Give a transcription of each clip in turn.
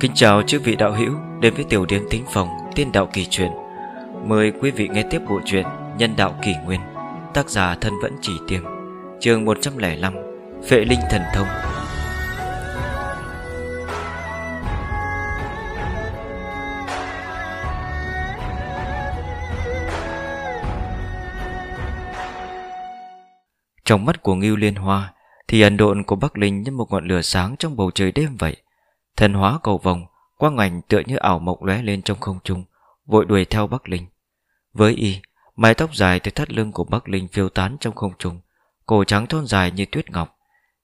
Kính chào chư vị đạo hữu đến với tiểu điểm tính phòng tiên đạo kỳ truyện. Mời quý vị nghe tiếp bộ truyện Nhân đạo kỳ nguyên, tác giả thân vẫn chỉ tiêm, chương 105, Phệ linh thần thông. Trong mắt của Ngưu Liên Hoa thì ẩn độn của Bắc Linh như một ngọn lửa sáng trong bầu trời đêm vậy. Thần hóa cầu vòng, quang ảnh tựa như ảo mộng lóe lên trong không trung, vội đuổi theo Bắc Linh. Với y, mái tóc dài từ thắt lưng của Bắc Linh phiêu tán trong không trung, cổ trắng thon dài như tuyết ngọc.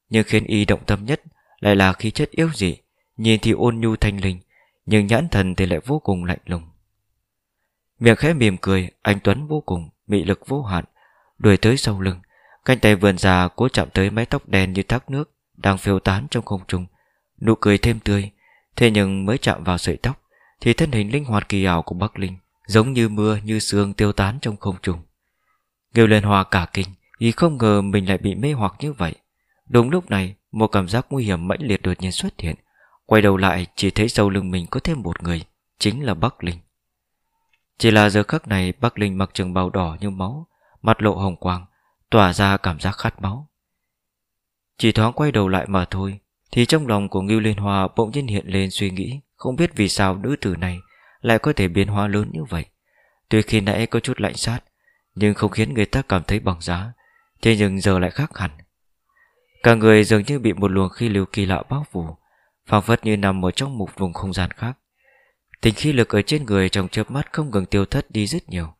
Nhưng khiến y động tâm nhất lại là khí chất yếu dị, nhìn thì ôn nhu thanh linh, nhưng nhãn thần thì lại vô cùng lạnh lùng. Miệng khẽ mỉm cười, anh Tuấn vô cùng, mị lực vô hạn, đuổi tới sau lưng, cánh tay vườn già cố chạm tới mái tóc đen như thác nước đang phiêu tán trong không trung, Nụ cười thêm tươi. Thế nhưng mới chạm vào sợi tóc, Thì thân hình linh hoạt kỳ ảo của Bắc Linh Giống như mưa, như sương tiêu tán trong không trung. Nghiêu lên hoa cả kinh, Vì không ngờ mình lại bị mê hoặc như vậy. Đúng lúc này, Một cảm giác nguy hiểm mãnh liệt đột nhiên xuất hiện. Quay đầu lại, chỉ thấy sau lưng mình có thêm một người, Chính là Bắc Linh. Chỉ là giờ khắc này, Bắc Linh mặc trường bào đỏ như máu, Mặt lộ hồng quang, Tỏa ra cảm giác khát máu. Chỉ thoáng quay đầu lại mà thôi thì trong lòng của Ngưu Liên Hoa bỗng nhiên hiện lên suy nghĩ, Không biết vì sao nữ tử này Lại có thể biến hóa lớn như vậy. Tuy khi nãy có chút lạnh sát, Nhưng không khiến người ta cảm thấy bằng giá, Thế nhưng giờ lại khác hẳn. Cả người dường như bị một luồng khí lưu kỳ lạ bao phủ, phảng phất như nằm ở trong một vùng không gian khác. Tình khí lực ở trên người trong chớp mắt không ngừng tiêu thất đi rất nhiều.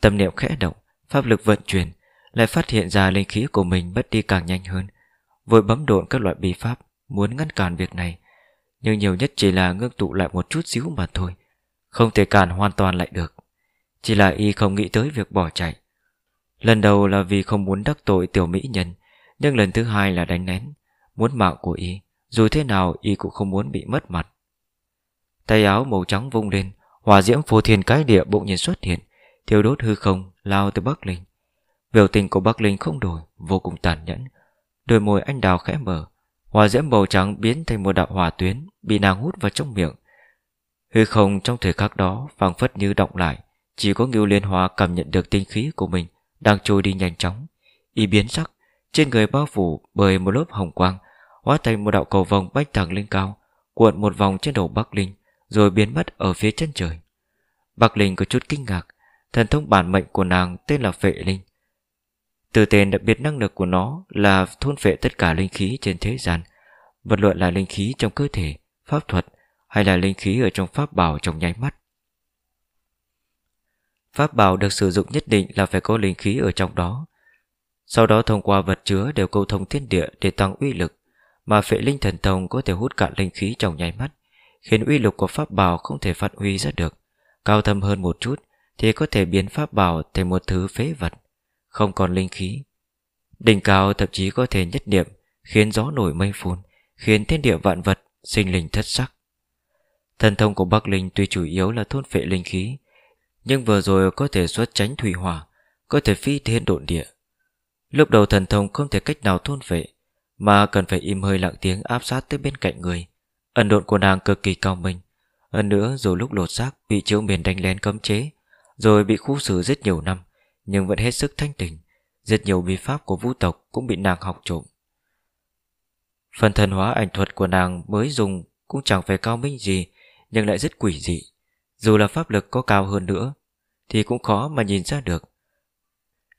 Tâm niệm khẽ động, Pháp lực vận chuyển, Lại phát hiện ra linh khí của mình mất đi càng nhanh hơn, Vội bấm độn các loại bí pháp muốn ngăn cản việc này, nhưng nhiều nhất chỉ là ngưng tụ lại một chút xíu mà thôi, không thể cản hoàn toàn lại được. Chỉ là y không nghĩ tới việc bỏ chạy. Lần đầu là vì không muốn đắc tội tiểu mỹ nhân, nhưng lần thứ hai là đánh nén, muốn mạng của y, dù thế nào y cũng không muốn bị mất mặt. Tay áo màu trắng vung lên, hòa diễm phô thiên cái địa bỗng nhiên xuất hiện, thiêu đốt hư không, lao tới Bắc Linh. Biểu tình của Bắc Linh không đổi, vô cùng tàn nhẫn. Đôi môi anh đào khẽ mở, Hỏa diễm màu trắng biến thành một đạo hỏa tuyến Bị nàng hút vào trong miệng. Hư không trong thời khắc đó phảng phất như động lại, Chỉ có Ngưu Liên Hoa cảm nhận được tinh khí của mình Đang trôi đi nhanh chóng. Y biến sắc, Trên người bao phủ bởi một lớp hồng quang, Hóa thành một đạo cầu vòng bách thẳng lên cao, Cuộn một vòng trên đầu Bắc Linh, Rồi biến mất ở phía chân trời. Bắc Linh có chút kinh ngạc, Thần thông bản mệnh của nàng tên là Phệ Linh từ tên đặc biệt năng lực của nó là thôn phệ tất cả linh khí trên thế gian, vật luận là linh khí trong cơ thể, pháp thuật hay là linh khí ở trong pháp bảo trong nháy mắt. Pháp bảo được sử dụng nhất định là phải có linh khí ở trong đó. Sau đó thông qua vật chứa đều câu thông thiên địa để tăng uy lực, mà phệ linh thần thông có thể hút cạn linh khí trong nháy mắt, khiến uy lực của pháp bảo không thể phát huy ra được. Cao thâm hơn một chút thì có thể biến pháp bảo thành một thứ phế vật không còn linh khí. Đỉnh cao thậm chí có thể nhất niệm, khiến gió nổi mây phun, khiến thiên địa vạn vật sinh linh thất sắc. Thần thông của Bắc Linh tuy chủ yếu là thôn phệ linh khí, nhưng vừa rồi có thể xuất tránh thủy hỏa, có thể phi thiên độn địa. Lúc đầu thần thông không thể cách nào thôn phệ, mà cần phải im hơi lặng tiếng áp sát tới bên cạnh người. Ẩn độn của nàng cực kỳ cao minh. Hơn nữa dù lúc lột xác bị chiếu miền đánh lén cấm chế, rồi bị khu xử rất nhiều năm, nhưng vẫn hết sức thanh tỉnh. Rất nhiều bí pháp của vũ tộc cũng bị nàng học trộm. Phần thần hóa ảnh thuật của nàng mới dùng cũng chẳng phải cao minh gì, nhưng lại rất quỷ dị. Dù là pháp lực có cao hơn nữa, thì cũng khó mà nhìn ra được.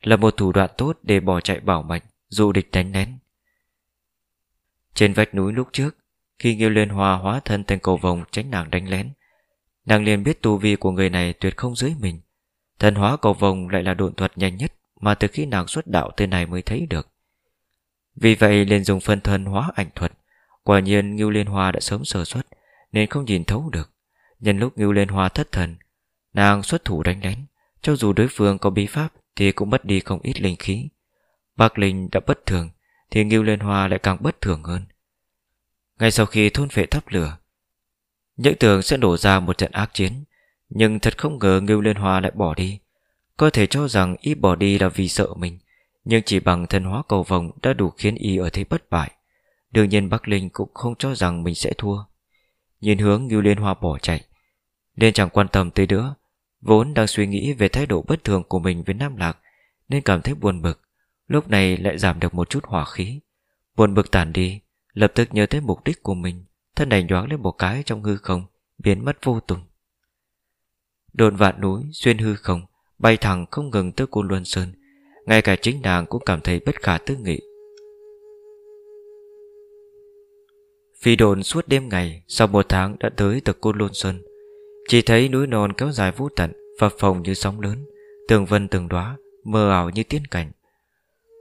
Là một thủ đoạn tốt để bỏ chạy bảo mệnh, dụ địch đánh nén. Trên vách núi lúc trước, khi Nghiêu Liên Hòa hóa thân thành cầu vòng tránh nàng đánh lén, nàng liền biết tu vi của người này tuyệt không dưới mình. Thần hóa cầu vồng lại là độn thuật nhanh nhất Mà từ khi nàng xuất đạo tới này mới thấy được. Vì vậy, liền dùng phân thân hóa ảnh thuật. Quả nhiên, Ngưu Liên Hoa đã sớm sơ xuất Nên không nhìn thấu được. Nhân lúc Ngưu Liên Hoa thất thần, Nàng xuất thủ đánh đánh Cho dù đối phương có bí pháp Thì cũng mất đi không ít linh khí. Bác Linh đã bất thường, Thì Ngưu Liên Hoa lại càng bất thường hơn. Ngay sau khi thôn phệ thắp lửa Những tường sẽ đổ ra một trận ác chiến nhưng thật không ngờ Ngưu Liên Hoa lại bỏ đi. Có thể cho rằng y bỏ đi là vì sợ mình, Nhưng chỉ bằng thân hóa cầu vòng Đã đủ khiến y ở thế bất bại. Đương nhiên Bắc Linh cũng không cho rằng mình sẽ thua. Nhìn hướng Ngưu Liên Hoa bỏ chạy, Nên chẳng quan tâm tới nữa. Vốn đang suy nghĩ về thái độ bất thường của mình với Nam Lạc, Nên cảm thấy buồn bực. Lúc này lại giảm được một chút hỏa khí. Buồn bực tản đi, Lập tức nhớ tới mục đích của mình, Thân ảnh nhoáng lên một cái trong hư không, Biến mất vô tung Đồn vạn núi, xuyên hư không, Bay thẳng không ngừng tới Côn Luân Sơn. Ngay cả chính nàng cũng cảm thấy bất khả tư nghị. Phi đồn suốt đêm ngày, Sau một tháng đã tới từ Côn Luân Sơn. Chỉ thấy núi non kéo dài vô tận, Phập phồng như sóng lớn, Tường vân từng đóa Mơ ảo như tiên cảnh.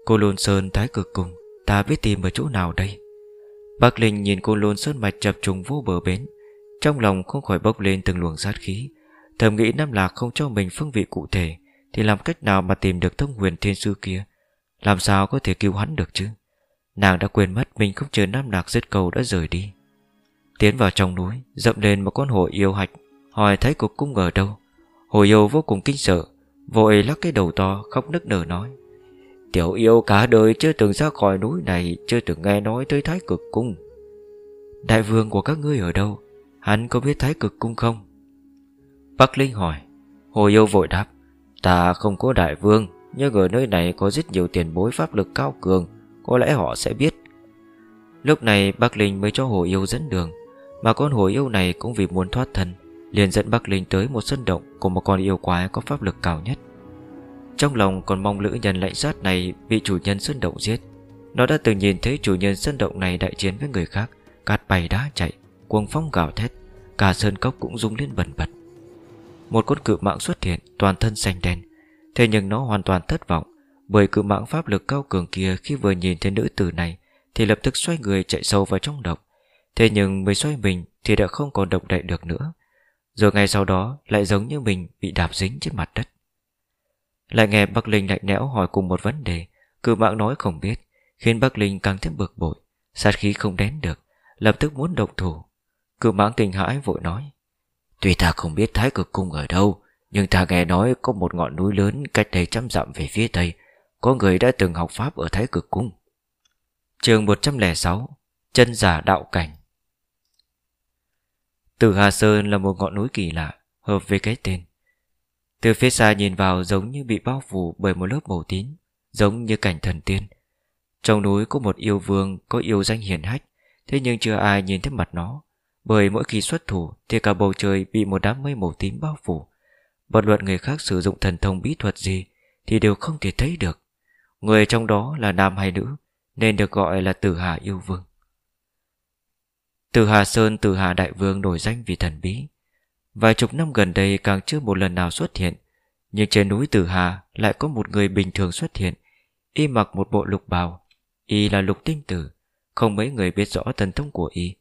Côn Luân Sơn thái cực cùng, Ta biết tìm ở chỗ nào đây? Bác Linh nhìn Côn Luân Sơn mạch chập trùng vô bờ bến, Trong lòng không khỏi bốc lên từng luồng sát khí. Thầm nghĩ Nam Lạc không cho mình phương vị cụ thể, Thì làm cách nào mà tìm được thông huyền thiên sư kia? Làm sao có thể cứu hắn được chứ? Nàng đã quên mất Mình không chờ Nam Lạc giết cầu đã rời đi. Tiến vào trong núi, Dậm lên một con hổ yêu hạch. Hỏi thấy cục cung ở đâu? Hổ yêu vô cùng kinh sợ, Vội lắc cái đầu to, khóc nức nở nói. Tiểu yêu cả đời chưa từng ra khỏi núi này, Chưa từng nghe nói tới thái cực cung. Đại vương của các ngươi ở đâu? Hắn có biết thái cực cung không? Bắc Linh hỏi. Hồ yêu vội đáp. Ta không có đại vương, Nhưng ở nơi này có rất nhiều tiền bối pháp lực cao cường, Có lẽ họ sẽ biết. Lúc này Bắc Linh mới cho Hồ yêu dẫn đường, Mà con hồ yêu này cũng vì muốn thoát thân, liền dẫn Bắc Linh tới một sân động Của một con yêu quái có pháp lực cao nhất. Trong lòng còn mong lữ nhân lạnh sát này Bị chủ nhân sân động giết. Nó đã từng nhìn thấy chủ nhân sân động này đại chiến với người khác, Cát bay đá chạy, Cuồng phong gào thét, Cả sơn cốc cũng rung lên bần bật một con cự mạng xuất hiện toàn thân xanh đen. Thế nhưng nó hoàn toàn thất vọng Bởi cự mạng pháp lực cao cường kia Khi vừa nhìn thấy nữ tử này Thì lập tức xoay người chạy sâu vào trong độc, Thế nhưng mới xoay mình Thì đã không còn động đậy được nữa. Rồi ngay sau đó lại giống như mình Bị đạp dính trên mặt đất. Lại nghe Bắc Linh lạnh lẽo hỏi cùng một vấn đề Cự mạng nói không biết Khiến Bắc Linh càng thêm bực bội. Sát khí không đến được Lập tức muốn động thủ. Cự mạng kinh hãi vội nói Tuy ta không biết Thái Cực Cung ở đâu, Nhưng ta nghe nói có một ngọn núi lớn Cách đây trăm dặm về phía tây. Có người đã từng học Pháp ở Thái Cực Cung. Trường 106 Chân giả đạo cảnh. Từ Hà Sơn là một ngọn núi kỳ lạ, Hợp với cái tên. Từ phía xa nhìn vào giống như bị bao phủ Bởi một lớp màu tím, Giống như cảnh thần tiên. Trong núi có một yêu vương Có yêu danh hiển hách, Thế nhưng chưa ai nhìn thấy mặt nó bởi mỗi khi xuất thủ Thì cả bầu trời bị một đám mây màu tím bao phủ. Bất luận người khác sử dụng thần thông bí thuật gì Thì đều không thể thấy được. Người trong đó là nam hay nữ, Nên được gọi là Tử Hà Yêu Vương. Tử Hà Sơn, Tử Hà Đại Vương nổi danh vì thần bí. Vài chục năm gần đây càng chưa một lần nào xuất hiện, Nhưng trên núi Tử Hà lại có một người bình thường xuất hiện, Y mặc một bộ lục bào, Y là lục tinh tử. Không mấy người biết rõ thần thông của Y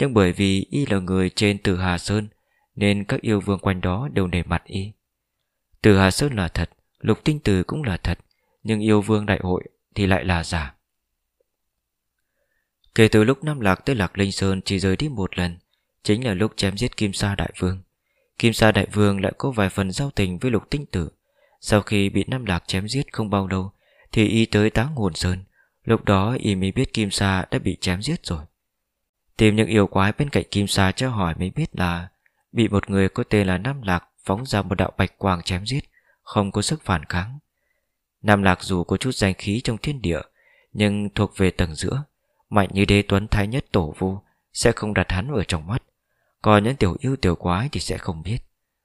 nhưng bởi vì y là người trên từ Hà Sơn, Nên các yêu vương quanh đó đều nể mặt y. Từ Hà Sơn là thật, Lục tinh tử cũng là thật, Nhưng yêu vương đại hội thì lại là giả. Kể từ lúc Nam Lạc tới Lạc Linh Sơn Chỉ rời đi một lần, Chính là lúc chém giết Kim Sa Đại Vương. Kim Sa Đại Vương lại có vài phần giao tình với lục tinh tử. Sau khi bị Nam Lạc chém giết không bao lâu, Thì y tới táng hồn sơn. Lúc đó y mới biết Kim Sa đã bị chém giết rồi. Tìm những yêu quái bên cạnh kim sa cho hỏi mới biết là Bị một người có tên là Nam Lạc Phóng ra một đạo bạch quang chém giết, Không có sức phản kháng. Nam Lạc dù có chút danh khí trong thiên địa, Nhưng thuộc về tầng giữa, Mạnh như đế tuấn thái nhất tổ vu, Sẽ không đặt hắn ở trong mắt. Còn những tiểu yêu tiểu quái thì sẽ không biết.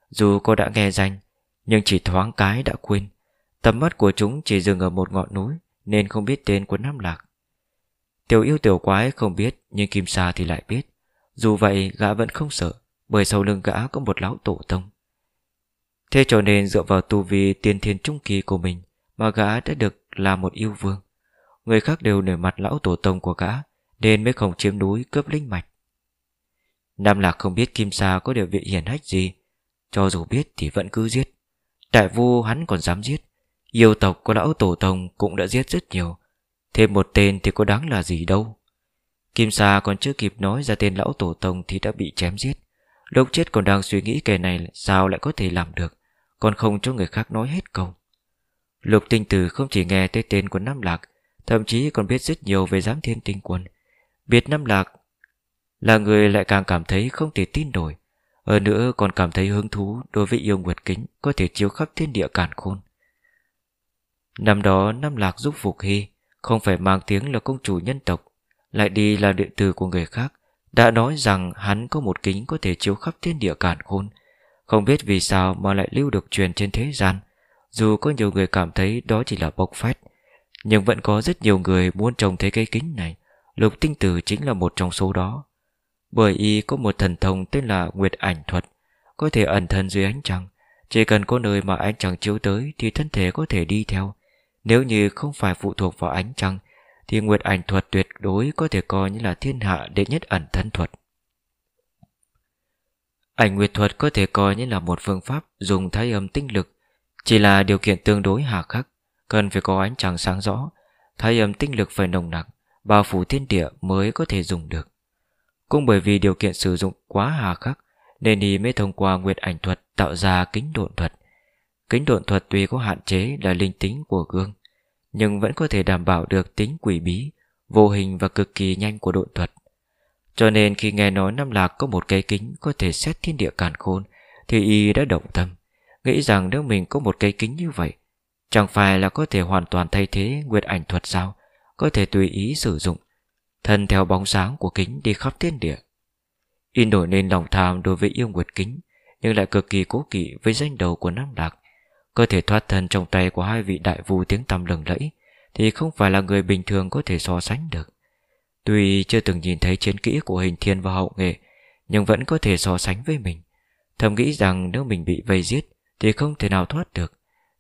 Dù cô đã nghe danh, Nhưng chỉ thoáng cái đã quên. Tầm mắt của chúng chỉ dừng ở một ngọn núi, Nên không biết tên của Nam Lạc. Tiểu yêu tiểu quái không biết, Nhưng Kim Sa thì lại biết. Dù vậy, gã vẫn không sợ, Bởi sau lưng gã có một lão tổ tông. Thế cho nên dựa vào tu vi tiên thiên trung kỳ của mình Mà gã đã được là một yêu vương. Người khác đều nể mặt lão tổ tông của gã, Nên mới không chiếm núi cướp linh mạch. Nam Lạc không biết Kim Sa có địa vị hiển hách gì, Cho dù biết thì vẫn cứ giết. Đại vu hắn còn dám giết. Yêu tộc của lão tổ tông cũng đã giết rất nhiều Thêm một tên thì có đáng là gì đâu. Kim Sa còn chưa kịp nói ra tên lão tổ tông Thì đã bị chém giết. Lúc chết còn đang suy nghĩ kẻ này Sao lại có thể làm được, Còn không cho người khác nói hết câu. Lục tinh tử không chỉ nghe tới tên của Nam Lạc, Thậm chí còn biết rất nhiều về giám thiên tinh quân. Biết Nam Lạc Là người lại càng cảm thấy không thể tin nổi, Hơn nữa còn cảm thấy hứng thú Đối với yêu nguyệt kính Có thể chiếu khắp thiên địa cản khôn. Năm đó Nam Lạc giúp Phục Hy không phải mang tiếng là công chủ nhân tộc, Lại đi là điện tử của người khác, Đã nói rằng hắn có một kính Có thể chiếu khắp thiên địa cản khôn. Không biết vì sao mà lại lưu được truyền trên thế gian, Dù có nhiều người cảm thấy đó chỉ là bộc phát Nhưng vẫn có rất nhiều người muốn trông thấy cái kính này. Lục tinh tử chính là một trong số đó. Bởi y có một thần thông tên là Nguyệt Ảnh Thuật, Có thể ẩn thân dưới ánh trăng, Chỉ cần có nơi mà ánh trăng chiếu tới Thì thân thể có thể đi theo. Nếu như không phải phụ thuộc vào ánh trăng, Thì Nguyệt Ảnh Thuật tuyệt đối Có thể coi như là thiên hạ đệ nhất ẩn thân thuật Ảnh Nguyệt Thuật có thể coi như là một phương pháp Dùng thái âm tinh lực, Chỉ là điều kiện tương đối hà khắc, Cần phải có ánh trăng sáng rõ, Thái âm tinh lực phải nồng nặc, bao phủ thiên địa mới có thể dùng được. Cũng bởi vì điều kiện sử dụng quá hà khắc, nên y mới thông qua nguyệt ảnh thuật tạo ra kính độn thuật. Kính độn thuật tuy có hạn chế là linh tính của gương, nhưng vẫn có thể đảm bảo được tính quỷ bí, vô hình và cực kỳ nhanh của độn thuật. Cho nên khi nghe nói Nam Lạc có một cái kính có thể xét thiên địa càn khôn, thì y đã động tâm, nghĩ rằng nếu mình có một cái kính như vậy, chẳng phải là có thể hoàn toàn thay thế nguyệt ảnh thuật sao? có thể tùy ý sử dụng, thân theo bóng sáng của kính đi khắp thiên địa. Y nổi lên lòng tham đối với yêu nguyệt kính, nhưng lại cực kỳ cố kỵ với danh đầu của Nam Lạc cơ thể thoát thân trong tay của hai vị đại vu tiếng tăm lừng lẫy, thì không phải là người bình thường có thể so sánh được. Tuy chưa từng nhìn thấy chiến kỹ của hình thiên và hậu nghệ, nhưng vẫn có thể so sánh với mình. Thầm nghĩ rằng nếu mình bị vây giết thì không thể nào thoát được,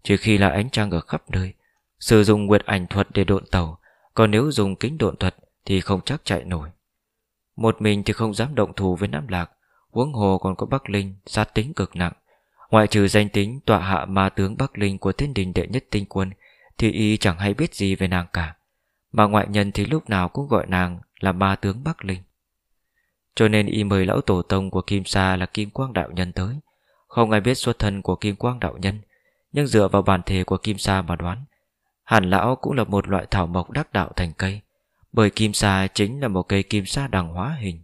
trừ khi là ánh trăng ở khắp nơi. Sử dụng nguyệt ảnh thuật để độn tàu còn nếu dùng kính độn thuật Thì không chắc chạy nổi Một mình thì không dám động thù với Nam Lạc Huống hồ còn có Bắc Linh Sát tính cực nặng Ngoại trừ danh tính tọa hạ ma tướng Bắc Linh Của thiên đình đệ nhất tinh quân, Thì y chẳng hay biết gì về nàng cả. Mà ngoại nhân thì lúc nào cũng gọi nàng Là ma tướng Bắc Linh. Cho nên y mời lão tổ tông của Kim Sa Là Kim Quang Đạo Nhân tới. Không ai biết xuất thân của Kim Quang Đạo Nhân, Nhưng dựa vào bản thể của Kim Sa mà đoán hẳn lão cũng là một loại thảo mộc đắc đạo thành cây, Bởi kim sa chính là một cây kim sa đằng hóa hình.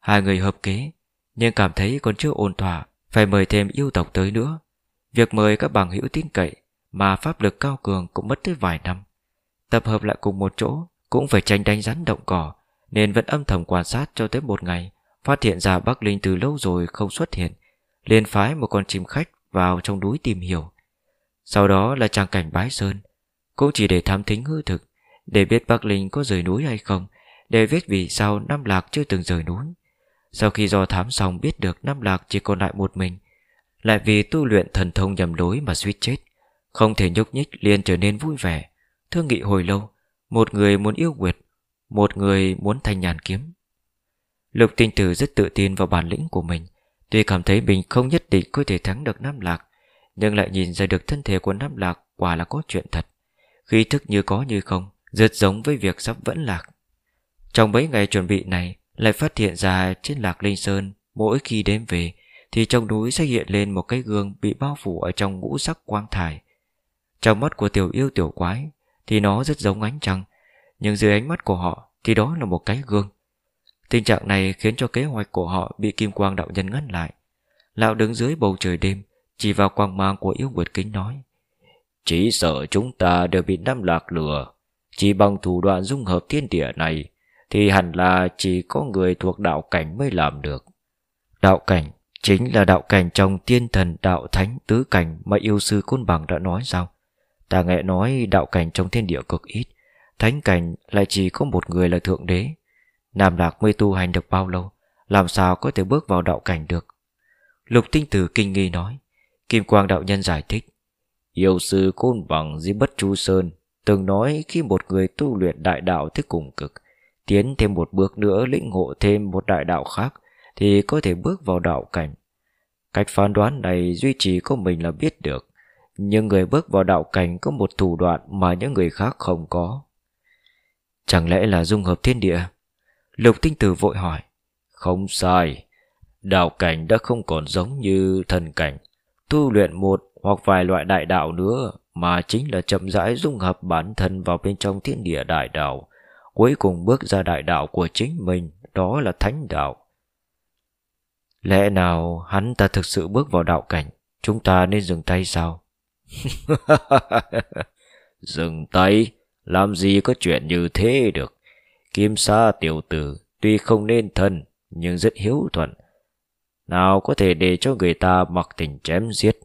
Hai người hợp kế, Nhưng cảm thấy còn chưa ổn thỏa phải mời thêm yêu tộc tới nữa. Việc mời các bằng hữu tin cậy Mà pháp lực cao cường cũng mất tới vài năm. Tập hợp lại cùng một chỗ Cũng phải tranh đánh rắn động cỏ, Nên vẫn âm thầm quan sát cho tới một ngày, Phát hiện ra Bắc Linh từ lâu rồi không xuất hiện, liền phái một con chim khách vào trong núi tìm hiểu. Sau đó là trang cảnh bái sơn, cũng chỉ để thám thính hư thực, Để biết Bắc Linh có rời núi hay không, Để biết vì sao Nam Lạc chưa từng rời núi. Sau khi do thám xong biết được Nam Lạc chỉ còn lại một mình, Lại vì tu luyện thần thông nhầm lối mà suýt chết. Không thể nhúc nhích liền trở nên vui vẻ. Thương nghị hồi lâu, Một người muốn yêu quyệt Một người muốn thanh nhàn kiếm. Lục tinh tử rất tự tin vào bản lĩnh của mình, Tuy cảm thấy mình không nhất định có thể thắng được Nam Lạc, Nhưng lại nhìn ra được thân thể của Nam Lạc Quả là có chuyện thật. Khí thức như có như không, Rất giống với việc sắp vẫn lạc. Trong mấy ngày chuẩn bị này lại phát hiện ra trên lạc linh sơn, Mỗi khi đến về, Thì trong núi sẽ hiện lên một cái gương Bị bao phủ ở trong ngũ sắc quang thải. Trong mắt của tiểu yêu tiểu quái, Thì nó rất giống ánh trăng, Nhưng dưới ánh mắt của họ Thì đó là một cái gương. Tình trạng này khiến cho kế hoạch của họ Bị kim quang đạo nhân ngăn lại. Lão đứng dưới bầu trời đêm, Chỉ vào quang mang của yêu nguyệt kính nói, chỉ sợ chúng ta đều bị Nam Lạc lừa. Chỉ bằng thủ đoạn dung hợp thiên địa này thì hẳn là chỉ có người thuộc đạo cảnh mới làm được. Đạo cảnh chính là đạo cảnh trong tiên thần đạo thánh tứ cảnh Mà yêu sư Côn Bằng đã nói sao? Ta nghe nói đạo cảnh trong thiên địa cực ít Thánh cảnh lại chỉ có một người là thượng đế. Nam Lạc mới tu hành được bao lâu Làm sao có thể bước vào đạo cảnh được? Lục tinh tử kinh nghi nói. Kim Quang đạo nhân giải thích. Yêu sư Côn Bằng dưới bất chu sơn từng nói khi một người tu luyện đại đạo tới cùng cực, tiến thêm một bước nữa lĩnh ngộ thêm một đại đạo khác thì có thể bước vào đạo cảnh. Cách phán đoán này duy trì có mình là biết được, nhưng người bước vào đạo cảnh có một thủ đoạn mà những người khác không có. Chẳng lẽ là dung hợp thiên địa? Lục tinh tử vội hỏi. Không sai, đạo cảnh đã không còn giống như thần cảnh. Tu luyện một hoặc vài loại đại đạo nữa mà chính là chậm rãi dung hợp bản thân vào bên trong thiên địa đại đạo, cuối cùng bước ra đại đạo của chính mình đó là thánh đạo. Lẽ nào hắn ta thực sự bước vào đạo cảnh, chúng ta nên dừng tay sao? dừng tay? Làm gì có chuyện như thế được? Kim sa tiểu tử tuy không nên thân, nhưng rất hiếu thuận. Nào có thể để cho người ta mặc tình chém giết.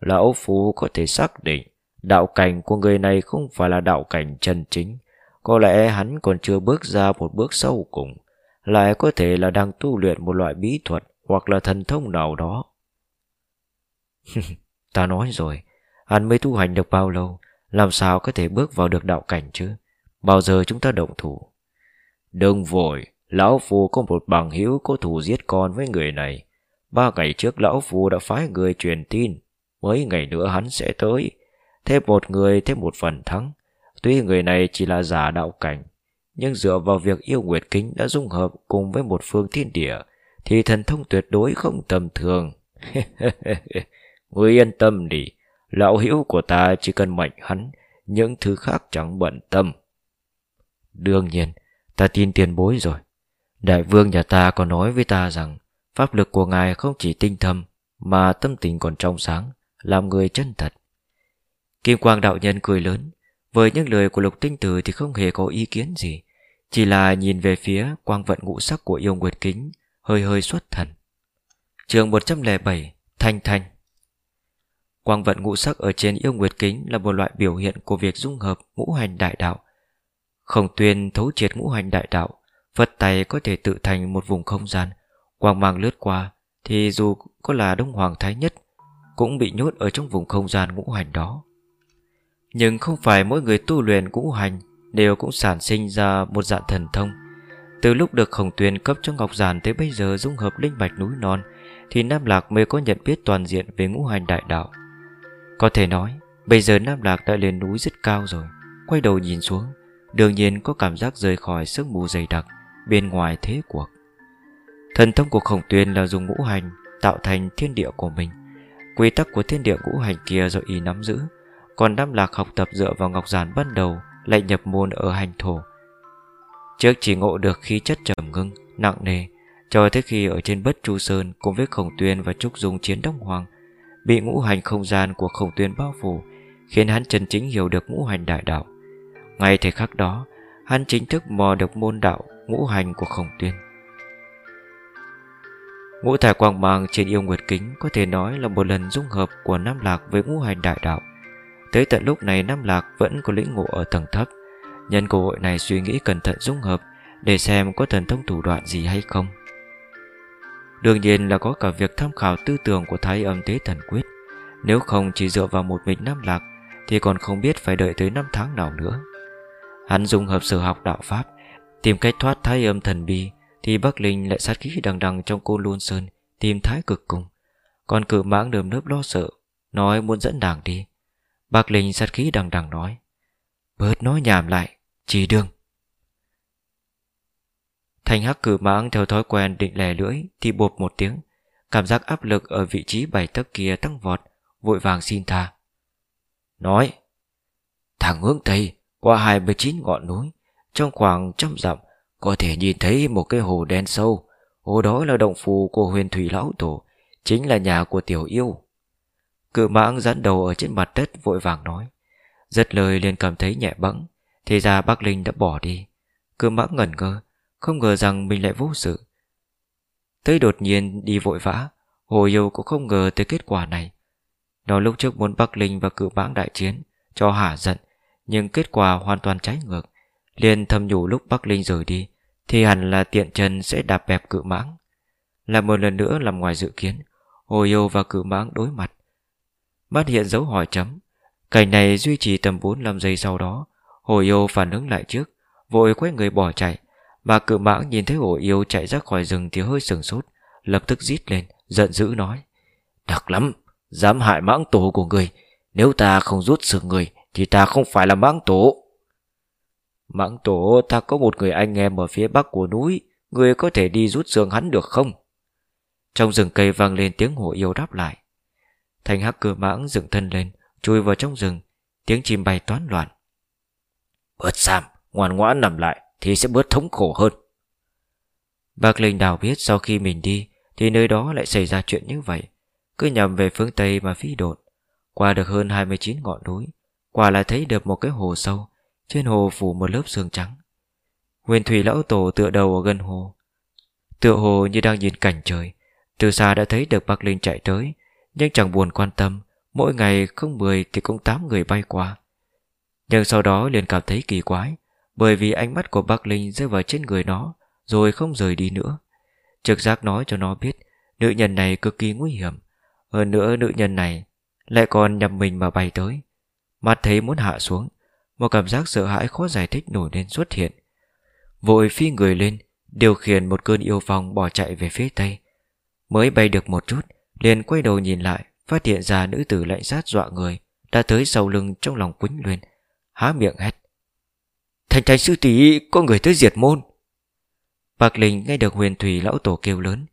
Lão phú có thể xác định đạo cảnh của người này không phải là đạo cảnh chân chính. Có lẽ hắn còn chưa bước ra một bước sâu cùng. Lại có thể là đang tu luyện một loại bí thuật hoặc là thần thông nào đó. Ta nói rồi, hắn mới tu hành được bao lâu, làm sao có thể bước vào được đạo cảnh chứ? Bao giờ chúng ta động thủ? Đừng vội, Lão Phu có một bằng hữu có thù giết con với người này. Ba ngày trước Lão Phu đã phái người truyền tin, mấy ngày nữa hắn sẽ tới. Thêm một người thêm một phần thắng. Tuy người này chỉ là giả đạo cảnh, nhưng dựa vào việc yêu Nguyệt Kính đã dung hợp cùng với một phương thiên địa, thì thần thông tuyệt đối không tầm thường. Ngươi yên tâm đi, lão hữu của ta chỉ cần mạnh hắn, những thứ khác chẳng bận tâm. Đương nhiên, ta tin tiền bối rồi. Đại vương nhà ta có nói với ta rằng pháp lực của ngài không chỉ tinh thâm mà tâm tình còn trong sáng, làm người chân thật. Kim Quang đạo nhân cười lớn, với những lời của Lục Tinh Tử thì không hề có ý kiến gì, chỉ là nhìn về phía quang vận ngũ sắc của yêu nguyệt kính, hơi hơi xuất thần. Trường 107, Thanh Thanh Quang vận ngũ sắc ở trên yêu nguyệt kính là một loại biểu hiện của việc dung hợp ngũ hành đại đạo. khổng tuyên thấu triệt ngũ hành đại đạo, Phật tay có thể tự thành một vùng không gian, quang mang lướt qua, thì dù có là Đông Hoàng Thái Nhất, cũng bị nhốt ở trong vùng không gian ngũ hành đó. Nhưng không phải mỗi người tu luyện ngũ hành đều cũng sản sinh ra một dạng thần thông. Từ lúc được Khổng Tuyền cấp cho Ngọc Giản tới bây giờ dung hợp linh mạch núi non, thì Nam Lạc mới có nhận biết toàn diện về ngũ hành đại đạo. Có thể nói, bây giờ Nam Lạc đã lên núi rất cao rồi, quay đầu nhìn xuống, đương nhiên có cảm giác rời khỏi sức mù dày đặc bên ngoài thế cuộc. Thần thông của Khổng Tuyền là dùng ngũ hành tạo thành thiên địa của mình. Quy tắc của thiên địa ngũ hành kia do y nắm giữ, còn Nam Lạc học tập dựa vào ngọc giản ban đầu lại nhập môn ở hành thổ. Trước chỉ ngộ được khí chất trầm ngưng, nặng nề, cho tới khi ở trên bất chu sơn cùng với Khổng Tuyền và Trúc Dung chiến Đông Hoàng, bị ngũ hành không gian của Khổng Tuyền bao phủ, khiến hắn chân chính hiểu được ngũ hành đại đạo. Ngay thời khắc đó, hắn chính thức mò được môn đạo ngũ hành của Khổng Tuyền. Ngũ thải quang mang trên yêu nguyệt kính có thể nói là một lần dung hợp của Nam Lạc với ngũ hành đại đạo. Tới tận lúc này Nam Lạc vẫn có lĩnh ngộ ở tầng thấp. Nhân cơ hội này suy nghĩ cẩn thận dung hợp để xem có thần thông thủ đoạn gì hay không. Đương nhiên là có cả việc tham khảo tư tưởng của Thái âm tế thần quyết. Nếu không chỉ dựa vào một mình Nam Lạc, thì còn không biết phải đợi tới năm tháng nào nữa. Hắn dung hợp sở học đạo Pháp, Tìm cách thoát thái âm thần bi, Thì Bắc Linh lại sát khí đằng đằng trong cô Lôn Sơn, Tìm thái cực cùng Còn cử mãng đờm nớp lo sợ, Nói muốn dẫn đảng đi Bác Linh sát khí đằng đằng nói, Bớt nói nhảm lại, Chỉ đương Thành hắc cử mãng theo thói quen định lè lưỡi Thì bột một tiếng, Cảm giác áp lực ở vị trí bảy tấc kia tăng vọt, Vội vàng xin tha. Nói Thẳng hướng Tây, Qua 29 ngọn núi, trong khoảng trăm dặm, Có thể nhìn thấy một cái hồ đen sâu. Hồ đó là động phù của huyền thủy lão tổ, Chính là nhà của tiểu yêu. Cự mãng dán đầu ở trên mặt đất vội vàng nói. Rất lời liền cảm thấy nhẹ bẫng. Thì ra bác Linh đã bỏ đi. Cự mãng ngẩn ngơ, Không ngờ rằng mình lại vô sự. Tới đột nhiên đi vội vã, Hồ yêu cũng không ngờ tới kết quả này. Nó lúc trước muốn Bắc Linh và cự mãng đại chiến, Cho hả giận, Nhưng kết quả hoàn toàn trái ngược. Liền thầm nhủ lúc Bắc Linh rời đi, Thì hẳn là tiện chân sẽ đạp bẹp cự mãng. Là một lần nữa làm ngoài dự kiến, Hồ yêu và cự mãng đối mặt. Mắt hiện dấu hỏi chấm. Cảnh này duy trì tầm 45 giây sau đó, Hồ yêu phản ứng lại trước, Vội quay người bỏ chạy. Mà cự mãng nhìn thấy hồ yêu chạy ra khỏi rừng Thì hơi sừng sốt, Lập tức rít lên, Giận dữ nói, Đặc lắm, Dám hại mãng tổ của người. Nếu ta không rút sừng người, Thì ta không phải là mãng tổ. Mãng tổ, ta có một người anh em ở phía bắc của núi, Người có thể đi rút xương hắn được không? Trong rừng cây vang lên tiếng hồ yêu đáp lại. Thành hắc cử mãng dựng thân lên, Chui vào trong rừng, Tiếng chim bay toán loạn. Bớt Sam Ngoan ngoãn nằm lại Thì sẽ bớt thống khổ hơn. Bác Linh đào biết sau khi mình đi Thì nơi đó lại xảy ra chuyện như vậy. Cứ nhầm về phương Tây mà phi đột Qua được hơn 29 ngọn núi Quả là thấy được một cái hồ sâu, Trên hồ phủ một lớp sương trắng. Huyền thủy lão tổ tựa đầu ở gần hồ. Tựa hồ như đang nhìn cảnh trời. Từ xa đã thấy được Bắc Linh chạy tới nhưng chẳng buồn quan tâm, Mỗi ngày không 10 thì cũng 8 người bay qua. Nhưng sau đó liền cảm thấy kỳ quái, Bởi vì ánh mắt của Bắc Linh rơi vào trên người nó, Rồi không rời đi nữa. Trực giác nói cho nó biết, Nữ nhân này cực kỳ nguy hiểm. Hơn nữa nữ nhân này Lại còn nhầm mình mà bay tới. Mắt thấy muốn hạ xuống, Một cảm giác sợ hãi khó giải thích nổi lên xuất hiện. Vội phi người lên, Điều khiển một cơn yêu phong bỏ chạy về phía tây. Mới bay được một chút liền quay đầu nhìn lại, Phát hiện ra nữ tử lạnh sát dọa người, Đã tới sau lưng trong lòng quýnh luyện, Há miệng hét. Thành thành sư tỷ, có người tới diệt môn. Bạc Linh nghe được huyền thủy lão tổ kêu lớn.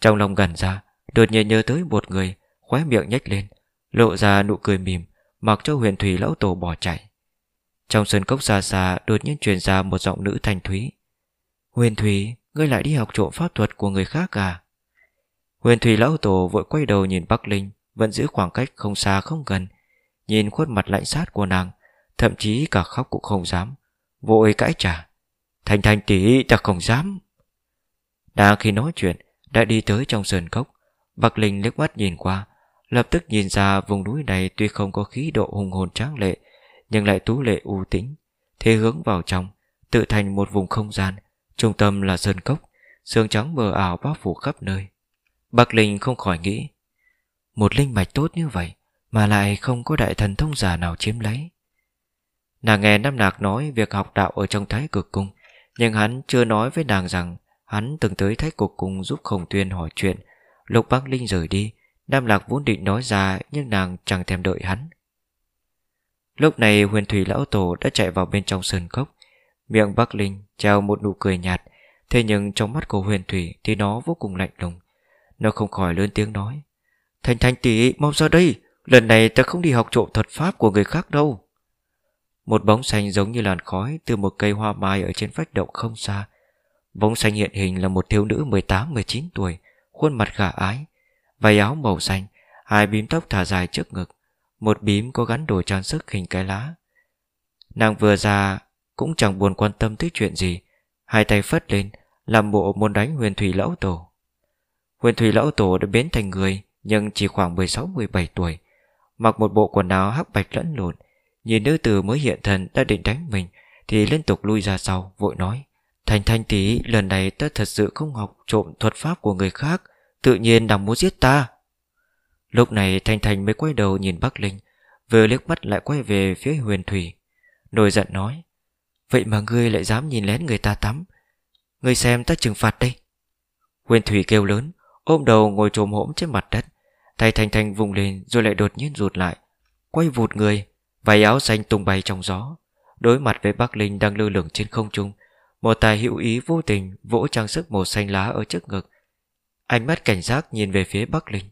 Trong lòng gần ra, Đột nhiên nhớ tới một người, Khóe miệng nhếch lên, Lộ ra nụ cười mỉm, Mặc cho huyền thủy lão tổ bỏ chạy. Trong sân cốc xa xa, Đột nhiên truyền ra một giọng nữ thanh thúy. Huyền thủy, Ngươi lại đi học trộm pháp thuật của người khác à? Huyền thủy lão tổ vội quay đầu nhìn Bắc Linh, Vẫn giữ khoảng cách không xa không gần, Nhìn khuôn mặt lạnh sát của nàng, Thậm chí cả khóc cũng không dám, Vội cãi trả. Thành thành tỷ, ta không dám. Đang khi nói chuyện, Đã đi tới trong sườn cốc. Bắc Linh liếc mắt nhìn qua, Lập tức nhìn ra vùng núi này tuy không có khí độ hùng hồn tráng lệ, Nhưng lại tú lệ u tĩnh Thế hướng vào trong, Tự thành một vùng không gian, Trung tâm là sơn cốc Sương trắng mờ ảo bao phủ khắp nơi. Bắc Linh không khỏi nghĩ, Một linh mạch tốt như vậy Mà lại không có đại thần thông giả nào chiếm lấy. Nàng nghe Nam Nạc nói Việc học đạo ở trong thái cực cung, Nhưng hắn chưa nói với nàng rằng Hắn từng tới thái cực cung giúp Khổng Tuyên hỏi chuyện. Lúc Bắc Linh rời đi, Nam Lạc vốn định nói ra Nhưng nàng chẳng thèm đợi hắn. Lúc này huyền thủy lão tổ đã chạy vào bên trong sơn cốc, Miệng Bắc Linh treo một nụ cười nhạt, Thế nhưng trong mắt của huyền thủy Thì nó vô cùng lạnh lùng. Nó không khỏi lớn tiếng nói. "Thanh thành tỷ, mau ra đây. Lần này ta không đi học trộm thuật pháp của người khác đâu. Một bóng xanh giống như làn khói Từ một cây hoa mai ở trên vách động không xa. Bóng xanh hiện hình là một thiếu nữ 18-19 tuổi, Khuôn mặt khả ái, Váy áo màu xanh, Hai bím tóc thả dài trước ngực, Một bím có gắn đồ trang sức hình cái lá. Nàng vừa ra Cũng chẳng buồn quan tâm tới chuyện gì, Hai tay phất lên, Làm bộ muốn đánh huyền thủy lão tổ. Huyền thủy lão tổ đã biến thành người, Nhưng chỉ khoảng 16-17 tuổi. Mặc một bộ quần áo hắc bạch lẫn lộn, Nhìn nữ tử mới hiện thần đã định đánh mình, Thì liên tục lui ra sau, Vội nói, Thành thanh tí lần này ta thật sự không học trộm thuật pháp của người khác, Tự nhiên đang muốn giết ta. Lúc này Thanh Thanh mới quay đầu nhìn Bắc Linh, Vừa liếc mắt lại quay về phía huyền thủy, Nổi giận nói, Vậy mà ngươi lại dám nhìn lén người ta tắm, Ngươi xem ta trừng phạt đây. Huyền thủy kêu lớn Ôm đầu ngồi trồm hỗm trên mặt đất, Tay Thanh Thanh vùng lên rồi lại đột nhiên rụt lại, Quay vụt người, Váy áo xanh tung bay trong gió, Đối mặt với Bắc Linh đang lơ lửng trên không trung, Một tài hữu ý vô tình Vỗ trang sức màu xanh lá ở trước ngực. Ánh mắt cảnh giác nhìn về phía Bắc Linh.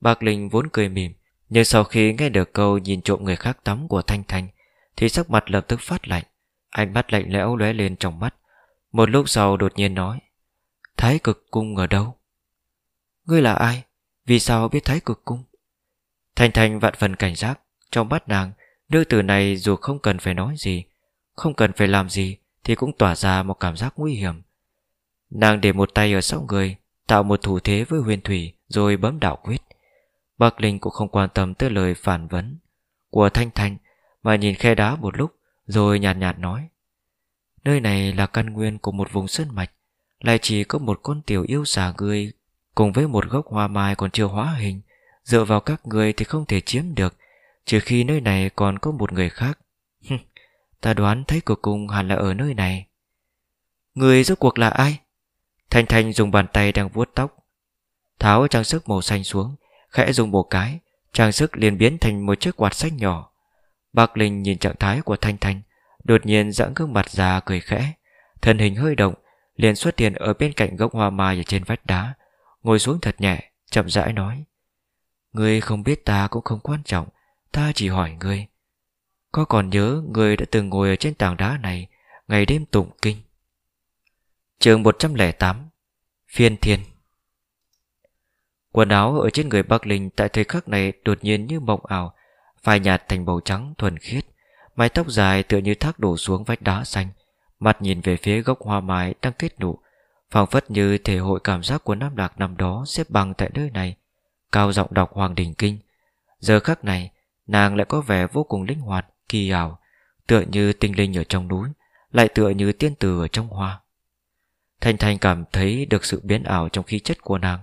Bắc Linh vốn cười mỉm, Nhưng sau khi nghe được câu nhìn trộm người khác tắm của Thanh Thanh, Thì sắc mặt lập tức phát lạnh, Ánh mắt lạnh lẽo lóe lên trong mắt. Một lúc sau đột nhiên nói, Thái cực cung ở đâu? Ngươi là ai? Vì sao biết thái cực cung? Thanh Thanh vạn phần cảnh giác, Trong mắt nàng, Nữ tử này dù không cần phải nói gì, Không cần phải làm gì Thì cũng tỏa ra một cảm giác nguy hiểm Nàng để một tay ở sau người, Tạo một thủ thế với huyền thủy Rồi bấm đạo quyết Bạc Linh cũng không quan tâm tới lời phản vấn Của Thanh Thanh Mà nhìn khe đá một lúc Rồi nhạt nhạt nói, Nơi này là căn nguyên của một vùng sơn mạch, Lại chỉ có một con tiểu yêu xà ngươi Cùng với một gốc hoa mai còn chưa hóa hình, Dựa vào các người thì không thể chiếm được, Trừ khi nơi này còn có một người khác. Ta đoán thấy cuối cùng hẳn là ở nơi này. Người rốt cuộc là ai? Thanh Thanh dùng bàn tay đang vuốt tóc. Tháo trang sức màu xanh xuống, Khẽ dùng một cái, Trang sức liền biến thành một chiếc quạt sách nhỏ. Bác Linh nhìn trạng thái của Thanh Thanh, Đột nhiên giãn gương mặt ra cười khẽ, Thân hình hơi động, liền xuất hiện ở bên cạnh gốc hoa mai ở trên vách đá. Ngồi xuống thật nhẹ Chậm rãi nói Ngươi không biết ta cũng không quan trọng Ta chỉ hỏi ngươi. Có còn nhớ ngươi đã từng ngồi ở trên tảng đá này Ngày đêm tụng kinh? Chương 108 Phiên Thiên. Quần áo ở trên người Bắc Linh tại thời khắc này đột nhiên như mộng ảo, phai nhạt thành màu trắng thuần khiết, mái tóc dài tựa như thác đổ xuống vách đá xanh, mặt nhìn về phía gốc hoa mai đang kết nụ, phảng phất như thể hội cảm giác của Nam Lạc năm đó xếp bằng tại nơi này, cao giọng đọc Hoàng Đình Kinh. Giờ khắc này, nàng lại có vẻ vô cùng linh hoạt, kỳ ảo, tựa như tinh linh ở trong núi, lại tựa như tiên tử ở trong hoa. Thanh Thanh cảm thấy được sự biến ảo trong khí chất của nàng,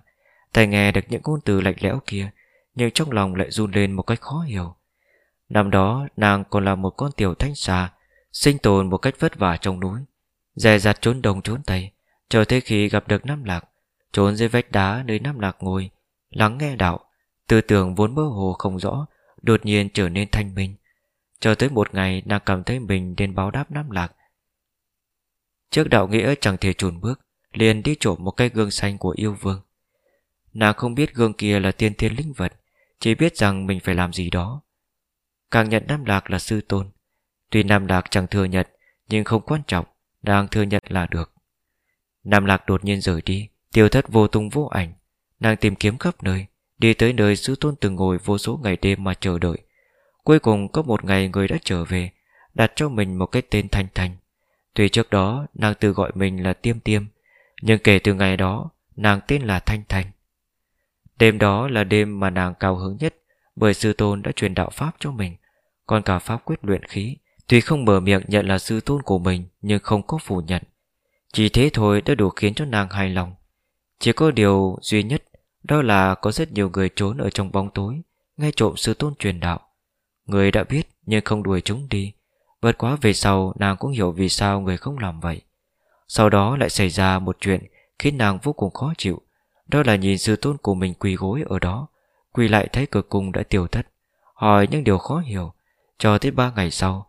tai nghe được những ngôn từ lạnh lẽo kia, nhưng trong lòng lại run lên một cách khó hiểu. Năm đó nàng còn là một con tiểu thanh xà, sinh tồn một cách vất vả trong núi, dè dặt trốn đông trốn tây, chờ tới khi gặp được Nam Lạc, trốn dưới vách đá nơi Nam Lạc ngồi, lắng nghe đạo, tư tưởng vốn mơ hồ không rõ, đột nhiên trở nên thanh minh. Chờ tới một ngày nàng cảm thấy mình nên báo đáp Nam Lạc. Trước đạo nghĩa chẳng thể chùn bước, liền đi trộm một cây gương xanh của yêu vương. Nàng không biết gương kia là tiên thiên linh vật, chỉ biết rằng mình phải làm gì đó. Càng nhận Nam Lạc là sư tôn. Tuy Nam Lạc chẳng thừa nhận, nhưng không quan trọng, nàng thừa nhận là được. Nam Lạc đột nhiên rời đi, tiêu thất vô tung vô ảnh. Nàng tìm kiếm khắp nơi, đi tới nơi sư tôn từng ngồi vô số ngày đêm mà chờ đợi. Cuối cùng có một ngày người đã trở về, đặt cho mình một cái tên Thanh Thanh. Tuy trước đó nàng tự gọi mình là Tiêm Tiêm, nhưng kể từ ngày đó, nàng tên là Thanh Thanh. Đêm đó là đêm mà nàng cao hứng nhất, bởi sư tôn đã truyền đạo Pháp cho mình, còn cả Pháp quyết luyện khí. Tuy không mở miệng nhận là sư tôn của mình, nhưng không có phủ nhận. Chỉ thế thôi đã đủ khiến cho nàng hài lòng. Chỉ có điều duy nhất đó là có rất nhiều người trốn ở trong bóng tối, nghe trộm sư tôn truyền đạo. Người đã biết nhưng không đuổi chúng đi. Vượt quá về sau nàng cũng hiểu vì sao người không làm vậy. Sau đó lại xảy ra một chuyện khiến nàng vô cùng khó chịu. Đó là nhìn sư tôn của mình quỳ gối ở đó, quỳ lại thấy cửa cung đã tiêu thất. Hỏi những điều khó hiểu. Cho tới ba ngày sau,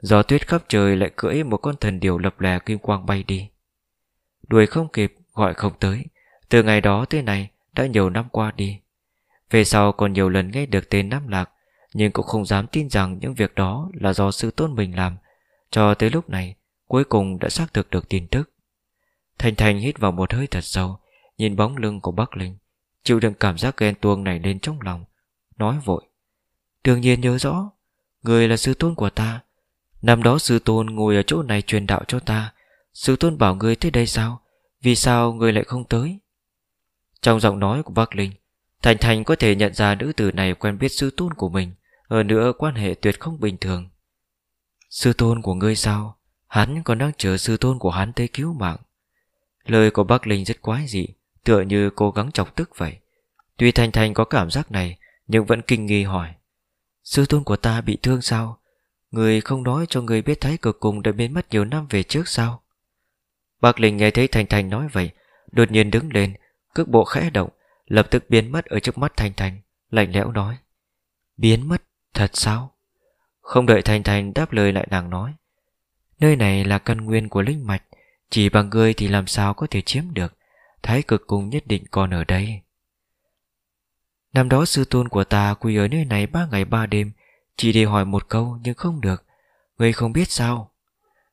gió tuyết khắp trời lại cưỡi một con thần điều lập lè kim quang bay đi. Đuổi không kịp, gọi không tới. Từ ngày đó tới nay, đã nhiều năm qua đi. Về sau còn nhiều lần nghe được tên Nam Lạc, nhưng cũng không dám tin rằng những việc đó là do sư tôn mình làm. Cho tới lúc này, cuối cùng đã xác thực được tin tức. Thành Thành hít vào một hơi thật sâu, nhìn bóng lưng của Bắc Linh, chịu đựng cảm giác ghen tuông này lên trong lòng, nói vội. Đương nhiên nhớ rõ, người là sư tôn của ta. Năm đó sư tôn ngồi ở chỗ này truyền đạo cho ta, sư tôn bảo người tới đây sao? Vì sao người lại không tới? Trong giọng nói của Bắc Linh, Thành Thành có thể nhận ra nữ tử này quen biết sư tôn của mình, Hơn nữa quan hệ tuyệt không bình thường. Sư tôn của ngươi sao? Hắn còn đang chờ sư tôn của hắn tới cứu mạng. Lời của Bắc Linh rất quái dị, Tựa như cố gắng chọc tức vậy. Tuy Thành Thành có cảm giác này, Nhưng vẫn kinh nghi hỏi. Sư tôn của ta bị thương sao? Người không nói cho người biết thấy cực cùng đã biến mất nhiều năm về trước sao? Bác Linh nghe thấy Thành Thành nói vậy, Đột nhiên đứng lên, Cước bộ khẽ động, Lập tức biến mất ở trước mắt Thanh Thanh, Lạnh lẽo nói. Biến mất thật sao? Không đợi Thanh Thanh đáp lời lại nàng nói. Nơi này là căn nguyên của linh mạch, Chỉ bằng ngươi thì làm sao có thể chiếm được, Thái cực cung nhất định còn ở đây. Năm đó sư tôn của ta quỳ ở nơi này ba ngày ba đêm, Chỉ để hỏi một câu nhưng không được, Ngươi không biết sao?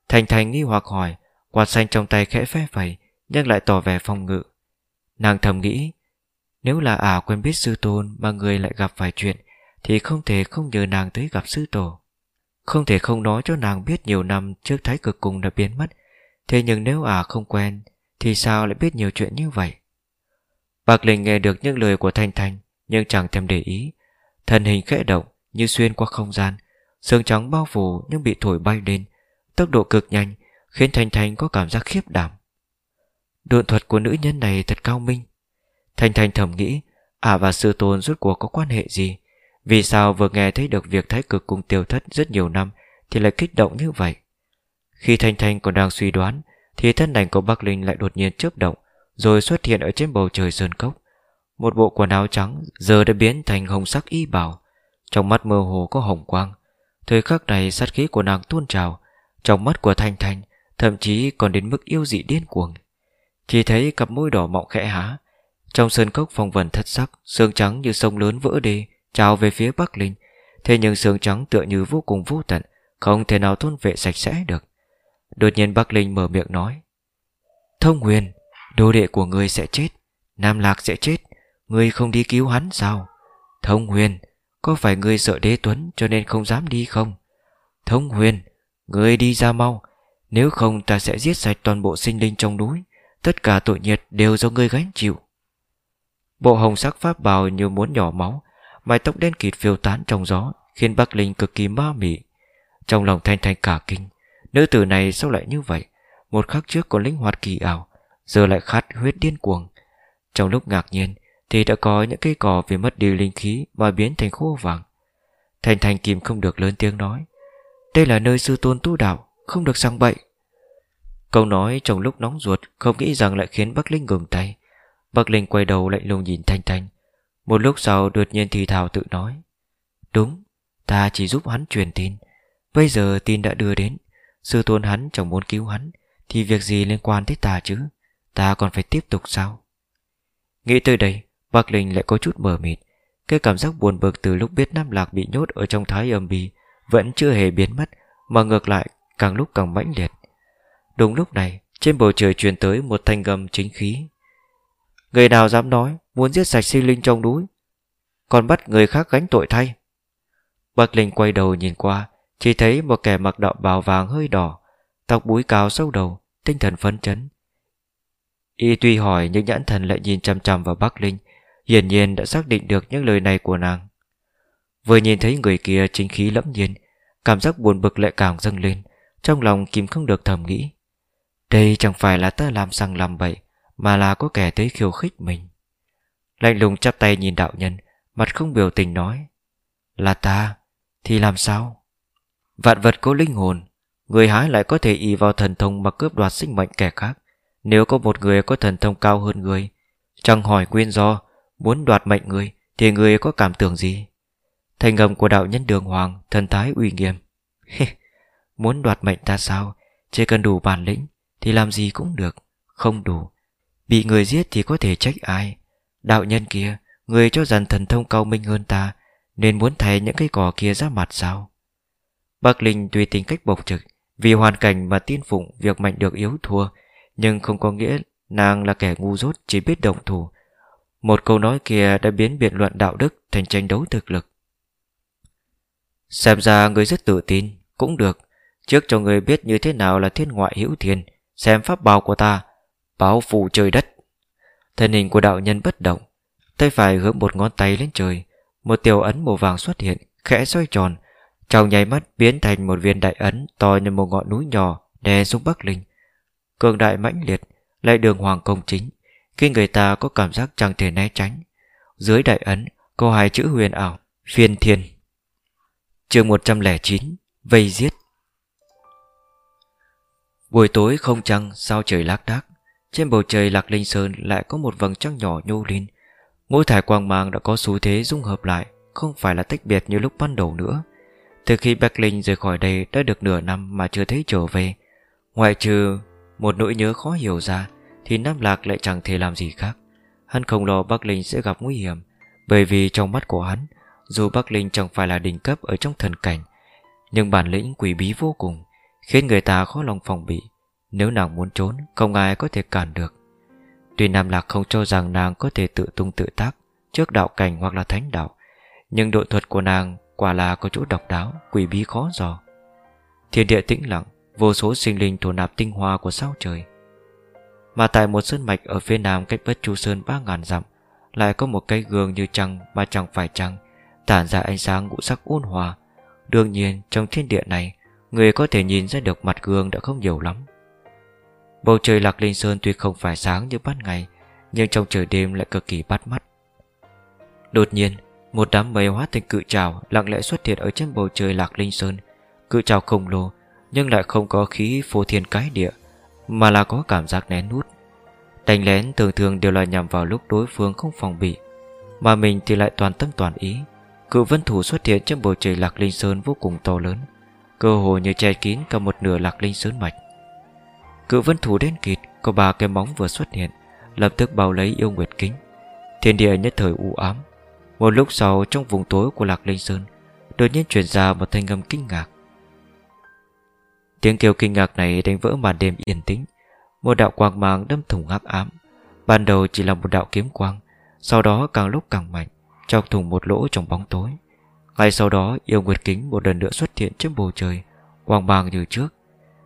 Thành Thành nghi hoặc hỏi Quạt xanh trong tay khẽ phép phẩy Nhưng lại tỏ vẻ phong ngự. Nàng thầm nghĩ, Nếu là ả quen biết sư tôn Mà người lại gặp phải chuyện, Thì không thể không nhờ nàng tới gặp sư tổ. Không thể không nói cho nàng biết Nhiều năm trước thái cực cùng đã biến mất, Thế nhưng nếu ả không quen, Thì sao lại biết nhiều chuyện như vậy? Bạc Linh nghe được những lời của Thanh Thanh, Nhưng chẳng thèm để ý. Thân hình khẽ động, như xuyên qua không gian Sương trắng bao phủ nhưng bị thổi bay lên, Tốc độ cực nhanh Khiến Thanh Thanh có cảm giác khiếp đảm. Độn thuật của nữ nhân này thật cao minh. Thanh Thanh thầm nghĩ, Ả và sư tôn rốt cuộc có quan hệ gì? Vì sao vừa nghe thấy được việc thái cực cùng tiêu thất rất nhiều năm Thì lại kích động như vậy? Khi Thanh Thanh còn đang suy đoán, Thì thân ảnh của Bắc Linh lại đột nhiên chớp động, Rồi xuất hiện ở trên bầu trời sơn cốc. Một bộ quần áo trắng Giờ đã biến thành hồng sắc y bảo Trong mắt mơ hồ có hồng quang. Thời khắc này sát khí của nàng tuôn trào. Trong mắt của Thanh Thanh Thậm chí còn đến mức yêu dị điên cuồng. Chỉ thấy cặp môi đỏ mọng khẽ há, Trong sơn cốc phong vần thất sắc Sương trắng như sông lớn vỡ đi Trào về phía Bắc Linh. Thế nhưng sương trắng tựa như vô cùng vô tận, Không thể nào thôn vệ sạch sẽ được. Đột nhiên Bắc Linh mở miệng nói, Thông huyền, Đồ đệ của người sẽ chết, Nam Lạc sẽ chết, Ngươi không đi cứu hắn sao? Thông huyền, Có phải ngươi sợ đế tuấn cho nên không dám đi không? Thông huyền, Ngươi đi ra mau nếu không ta sẽ giết sạch toàn bộ sinh linh trong núi. Tất cả tội nhiệt đều do ngươi gánh chịu. Bộ hồng sắc pháp bào như muốn nhỏ máu, Mái tóc đen kịt phiêu tán trong gió, Khiến Bắc Linh cực kỳ ma mị. Trong lòng thanh thanh cả kinh, Nữ tử này sao lại như vậy? Một khắc trước còn linh hoạt kỳ ảo, Giờ lại khát huyết điên cuồng. Trong lúc ngạc nhiên, Thì đã có những cây cỏ vì mất đi linh khí Mà biến thành khô vàng. Thanh thanh kìm không được lớn tiếng nói, Đây là nơi sư tôn tu đạo. Không được sang bậy. Câu nói trong lúc nóng ruột Không nghĩ rằng lại khiến Bắc Linh ngừng tay. Bắc Linh quay đầu lạnh lùng nhìn Thanh Thanh. Một lúc sau đột nhiên thì thào tự nói, Đúng, Ta chỉ giúp hắn truyền tin. Bây giờ tin đã đưa đến. Sư tôn hắn chẳng muốn cứu hắn, Thì việc gì liên quan tới ta chứ? Ta còn phải tiếp tục sao? Nghĩ tới đây, Bắc Linh lại có chút mờ mịt. Cái cảm giác buồn bực từ lúc biết Nam Lạc bị nhốt Ở trong thái âm bì Vẫn chưa hề biến mất, Mà ngược lại càng lúc càng mãnh liệt. Đúng lúc này, Trên bầu trời truyền tới một thanh gầm chính khí. Người nào dám nói Muốn giết sạch sinh linh trong núi, Còn bắt người khác gánh tội thay? Bắc Linh quay đầu nhìn qua, Chỉ thấy một kẻ mặc đạo bào vàng hơi đỏ, Tóc búi cao sâu đầu, Tinh thần phấn chấn. Y tuy hỏi nhưng nhãn thần lại nhìn chăm chăm vào Bắc Linh, Hiển nhiên đã xác định được những lời này của nàng. Vừa nhìn thấy người kia chính khí lẫm nhiên, Cảm giác buồn bực lại càng dâng lên. Trong lòng kim không được thầm nghĩ. Đây chẳng phải là ta làm sang làm bậy, Mà là có kẻ tới khiêu khích mình. Lạnh lùng chắp tay nhìn đạo nhân, Mặt không biểu tình nói, Là ta, Thì làm sao? Vạn vật có linh hồn, Người hái lại có thể y vào thần thông mà cướp đoạt sinh mệnh kẻ khác. Nếu có một người có thần thông cao hơn người, Chẳng hỏi nguyên do, Muốn đoạt mệnh người, Thì người có cảm tưởng gì? Thành ngầm của đạo nhân đường hoàng, Thần thái uy nghiêm. Muốn đoạt mệnh ta sao? Chỉ cần đủ bản lĩnh Thì làm gì cũng được. Không đủ. Bị người giết thì có thể trách ai? Đạo nhân kia, Người cho rằng thần thông cao minh hơn ta, Nên muốn thay những cái cỏ kia ra mặt sao? Bắc Linh tùy tính cách bộc trực, Vì hoàn cảnh mà tin phụng Việc mạnh được yếu thua, Nhưng không có nghĩa nàng là kẻ ngu dốt Chỉ biết động thủ. Một câu nói kia đã biến biện luận đạo đức Thành tranh đấu thực lực. Xem ra người rất tự tin, Cũng được. Trước cho người biết như thế nào là thiên ngoại hữu thiên, Xem pháp bào của ta, Báo phù trời đất. Thân hình của đạo nhân bất động, Tay phải hướng một ngón tay lên trời, Một tiểu ấn màu vàng xuất hiện, Khẽ xoay tròn, Trong nháy mắt biến thành một viên đại ấn To như một ngọn núi nhỏ Đè xuống Bắc Linh. Cường đại mãnh liệt, Lại đường hoàng công chính Khi người ta có cảm giác chẳng thể né tránh. Dưới đại ấn có hai chữ huyền ảo, Phiên thiên. Chương 109 Vây giết. Buổi tối không trăng, Sao trời lác đác. Trên bầu trời Lạc Linh Sơn lại có một vầng trăng nhỏ nhô lên. Ngôi thải quang mang đã có xu thế dung hợp lại, Không phải là tách biệt như lúc ban đầu nữa. Từ khi Bạch Linh rời khỏi đây Đã được nửa năm mà chưa thấy trở về. Ngoại trừ một nỗi nhớ khó hiểu ra, Thì Nam Lạc lại chẳng thể làm gì khác. Hắn không lo Bắc Linh sẽ gặp nguy hiểm, Bởi vì trong mắt của hắn, Dù Bắc Linh chẳng phải là đỉnh cấp ở trong thần cảnh, Nhưng bản lĩnh quỷ bí vô cùng. Khiến người ta khó lòng phòng bị. Nếu nàng muốn trốn, Không ai có thể cản được. Tuy Nam Lạc không cho rằng nàng có thể tự tung tự tác Trước đạo cảnh hoặc là thánh đạo, Nhưng độ thuật của nàng Quả là có chỗ độc đáo, Quỷ bí khó dò. Thiên địa tĩnh lặng, Vô số sinh linh thổ nạp tinh hoa của sao trời. Mà tại một sơn mạch Ở phía nam cách bất chu sơn ba ngàn dặm, Lại có một cây gương như trăng Mà chẳng phải trăng, Tản ra ánh sáng ngũ sắc ôn hòa. Đương nhiên, trong thiên địa này Người có thể nhìn ra được mặt gương đã không nhiều lắm. Bầu trời Lạc Linh Sơn tuy không phải sáng như ban ngày, Nhưng trong trời đêm lại cực kỳ bắt mắt. Đột nhiên, Một đám mây hóa thành cự trào Lặng lẽ xuất hiện ở trên bầu trời Lạc Linh Sơn. Cự trào khổng lồ, Nhưng lại không có khí phô thiên cái địa, Mà là có cảm giác nén nút Đánh lén thường thường đều là nhằm vào lúc đối phương không phòng bị, Mà mình thì lại toàn tâm toàn ý. Cự vân thủ xuất hiện trên bầu trời Lạc Linh Sơn vô cùng to lớn. Cơ hồ như che kín cả một nửa Lạc Linh Sơn mạch. Cự vân thủ đen kịt Có ba cái móng vừa xuất hiện, Lập tức bao lấy yêu nguyệt kính. Thiên địa nhất thời u ám. Một lúc sau, trong vùng tối của Lạc Linh Sơn, Đột nhiên truyền ra một thanh âm kinh ngạc. Tiếng kêu kinh ngạc này đánh vỡ màn đêm yên tĩnh. Một đạo quang mang đâm thủng hắc ám. Ban đầu chỉ là một đạo kiếm quang, Sau đó càng lúc càng mạnh, Chọc thủng một lỗ trong bóng tối. Ngay sau đó, yêu nguyệt kính một lần nữa xuất hiện trên bầu trời Quang bàng như trước.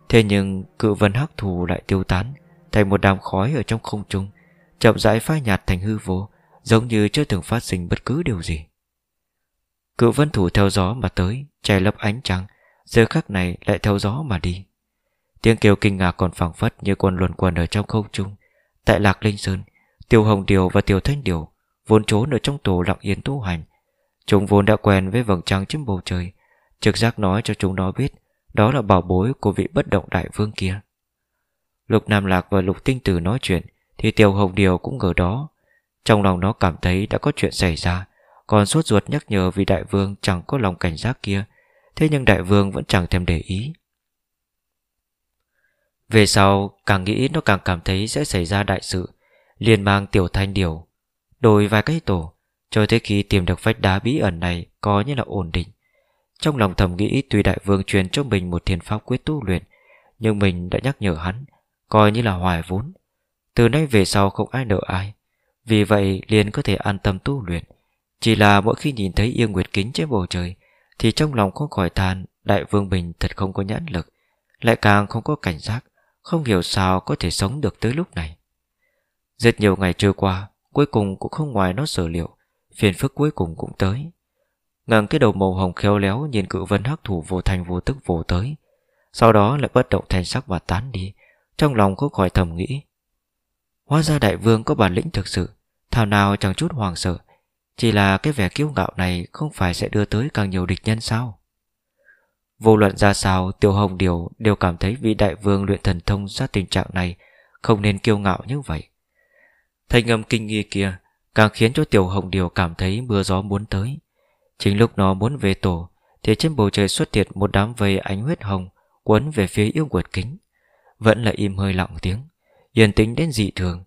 Thế nhưng, cự vân hắc thù lại tiêu tán, Thành một đám khói ở trong không trung, Chậm rãi phai nhạt thành hư vô, Giống như chưa từng phát sinh bất cứ điều gì. Cự vân thủ theo gió mà tới, Che lấp ánh trăng, Giờ khắc này lại theo gió mà đi. Tiếng kêu kinh ngạc còn phảng phất Như quần luồn quần ở trong không trung, Tại Lạc Linh Sơn, Tiêu Hồng Điều và Tiêu Thanh Điều, Vốn trốn ở trong tổ lặng yên tu hành Chúng vốn đã quen với vầng trăng trên bầu trời. Trực giác nói cho chúng nó biết, Đó là bảo bối của vị bất động đại vương kia. Lục Nam Lạc và Lục Tinh Tử nói chuyện, Thì tiểu Hồng Điều cũng ngờ đó. Trong lòng nó cảm thấy đã có chuyện xảy ra, Còn suốt ruột nhắc nhở vì đại vương Chẳng có lòng cảnh giác kia, Thế nhưng đại vương vẫn chẳng thèm để ý. Về sau, càng nghĩ nó càng cảm thấy sẽ xảy ra đại sự, liền mang tiểu thanh điều, Đổi vài cái tổ cho tới khi tìm được vách đá bí ẩn này Có như là ổn định. Trong lòng thầm nghĩ tuy đại vương truyền cho mình Một thiền pháp quyết tu luyện, Nhưng mình đã nhắc nhở hắn, Coi như là hoài vốn. Từ nay về sau không ai nợ ai, Vì vậy liền có thể an tâm tu luyện. Chỉ là mỗi khi nhìn thấy yên nguyệt kính trên bầu trời, Thì trong lòng không khỏi than, Đại vương mình thật không có nhãn lực, Lại càng không có cảnh giác, Không hiểu sao có thể sống được tới lúc này. Rất nhiều ngày trôi qua, Cuối cùng cũng không ngoài nó sở liệu. Phiền phức cuối cùng cũng tới. Ngẩng cái đầu màu hồng khéo léo Nhìn cự vân hắc thủ vô thành vô tức vô tới. Sau đó lại bất động thành sắc và tán đi, Trong lòng có khỏi thầm nghĩ. Hóa ra đại vương có bản lĩnh thực sự, Thảo nào chẳng chút hoàng sợ. Chỉ là cái vẻ kiêu ngạo này Không phải sẽ đưa tới càng nhiều địch nhân sao? Vô luận ra sao Tiêu Hồng Điều đều cảm thấy vị đại vương luyện thần thông ra tình trạng này Không nên kiêu ngạo như vậy. Thanh âm kinh nghi kia Càng khiến cho Tiểu Hồng Điều cảm thấy mưa gió muốn tới. Chính lúc nó muốn về tổ, Thì trên bầu trời xuất hiện một đám vây ánh huyết hồng Quấn về phía yêu quật kính. Vẫn là im hơi lặng tiếng, Yên tĩnh đến dị thường.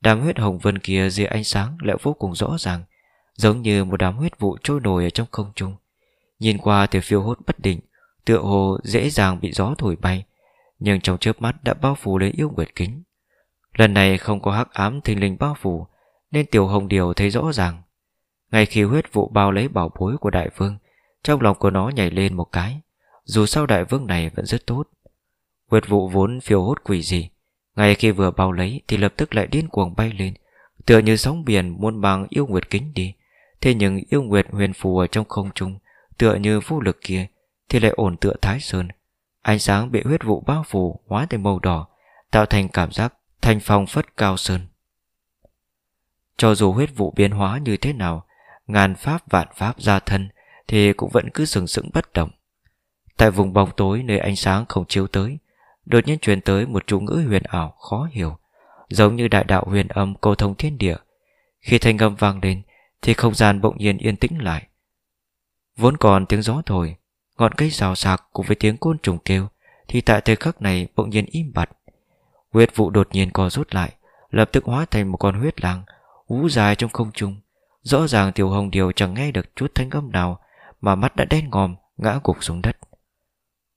Đám huyết hồng vân kia dưới ánh sáng lại vô cùng rõ ràng, Giống như một đám huyết vụ trôi nổi ở trong không trung. Nhìn qua thì phiêu hốt bất định, Tựa hồ dễ dàng bị gió thổi bay, Nhưng trong chớp mắt đã bao phủ lấy yêu nguyệt kính. Lần này không có hắc ám thình linh bao phủ nên Tiểu Hồng Điều thấy rõ ràng. Ngay khi huyết vụ bao lấy bảo bối của đại vương, Trong lòng của nó nhảy lên một cái. Dù sao đại vương này vẫn rất tốt. Huyết vụ vốn phiêu hốt quỷ gì Ngay khi vừa bao lấy Thì lập tức lại điên cuồng bay lên. Tựa như sóng biển muôn bằng yêu nguyệt kính đi. Thế nhưng yêu nguyệt huyền phù ở trong không trung, Tựa như vô lực kia, Thì lại ổn tựa thái sơn. Ánh sáng bị huyết vụ bao phủ hóa thành màu đỏ, Tạo thành cảm giác Thanh phong phất cao sơn. Cho dù huyết vụ biến hóa như thế nào, Ngàn pháp vạn pháp ra thân Thì cũng vẫn cứ sừng sững bất động. Tại vùng bóng tối nơi ánh sáng không chiếu tới, Đột nhiên truyền tới một chú ngữ huyền ảo khó hiểu, Giống như đại đạo huyền âm cầu thông thiên địa. Khi thanh âm vang lên, Thì không gian bỗng nhiên yên tĩnh lại. Vốn còn tiếng gió thổi, Ngọn cây rào sạc cùng với tiếng côn trùng kêu, Thì tại thời khắc này bỗng nhiên im bặt. Huyết vụ đột nhiên co rút lại, Lập tức hóa thành một con huyết lang Hú dài trong không trung. Rõ ràng Tiểu Hồng Điều chẳng nghe được chút thanh âm nào Mà mắt đã đen ngòm, Ngã gục xuống đất.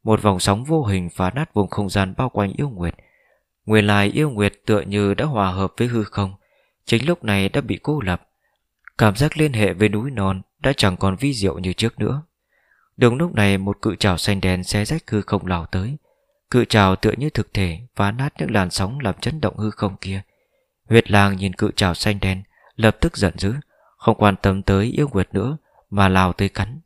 Một vòng sóng vô hình phá nát vùng không gian bao quanh yêu nguyệt. Nguyên lai yêu nguyệt tựa như đã hòa hợp với hư không. Chính lúc này đã bị cô lập. Cảm giác liên hệ với núi non Đã chẳng còn vi diệu như trước nữa. Đúng lúc này một cự trào xanh đen xé rách hư không lao tới. Cự trào tựa như thực thể phá nát những làn sóng làm chấn động hư không kia. Huyệt lang nhìn cự trào xanh đen, lập tức giận dữ, không quan tâm tới yêu nguyệt nữa mà lao tới cắn.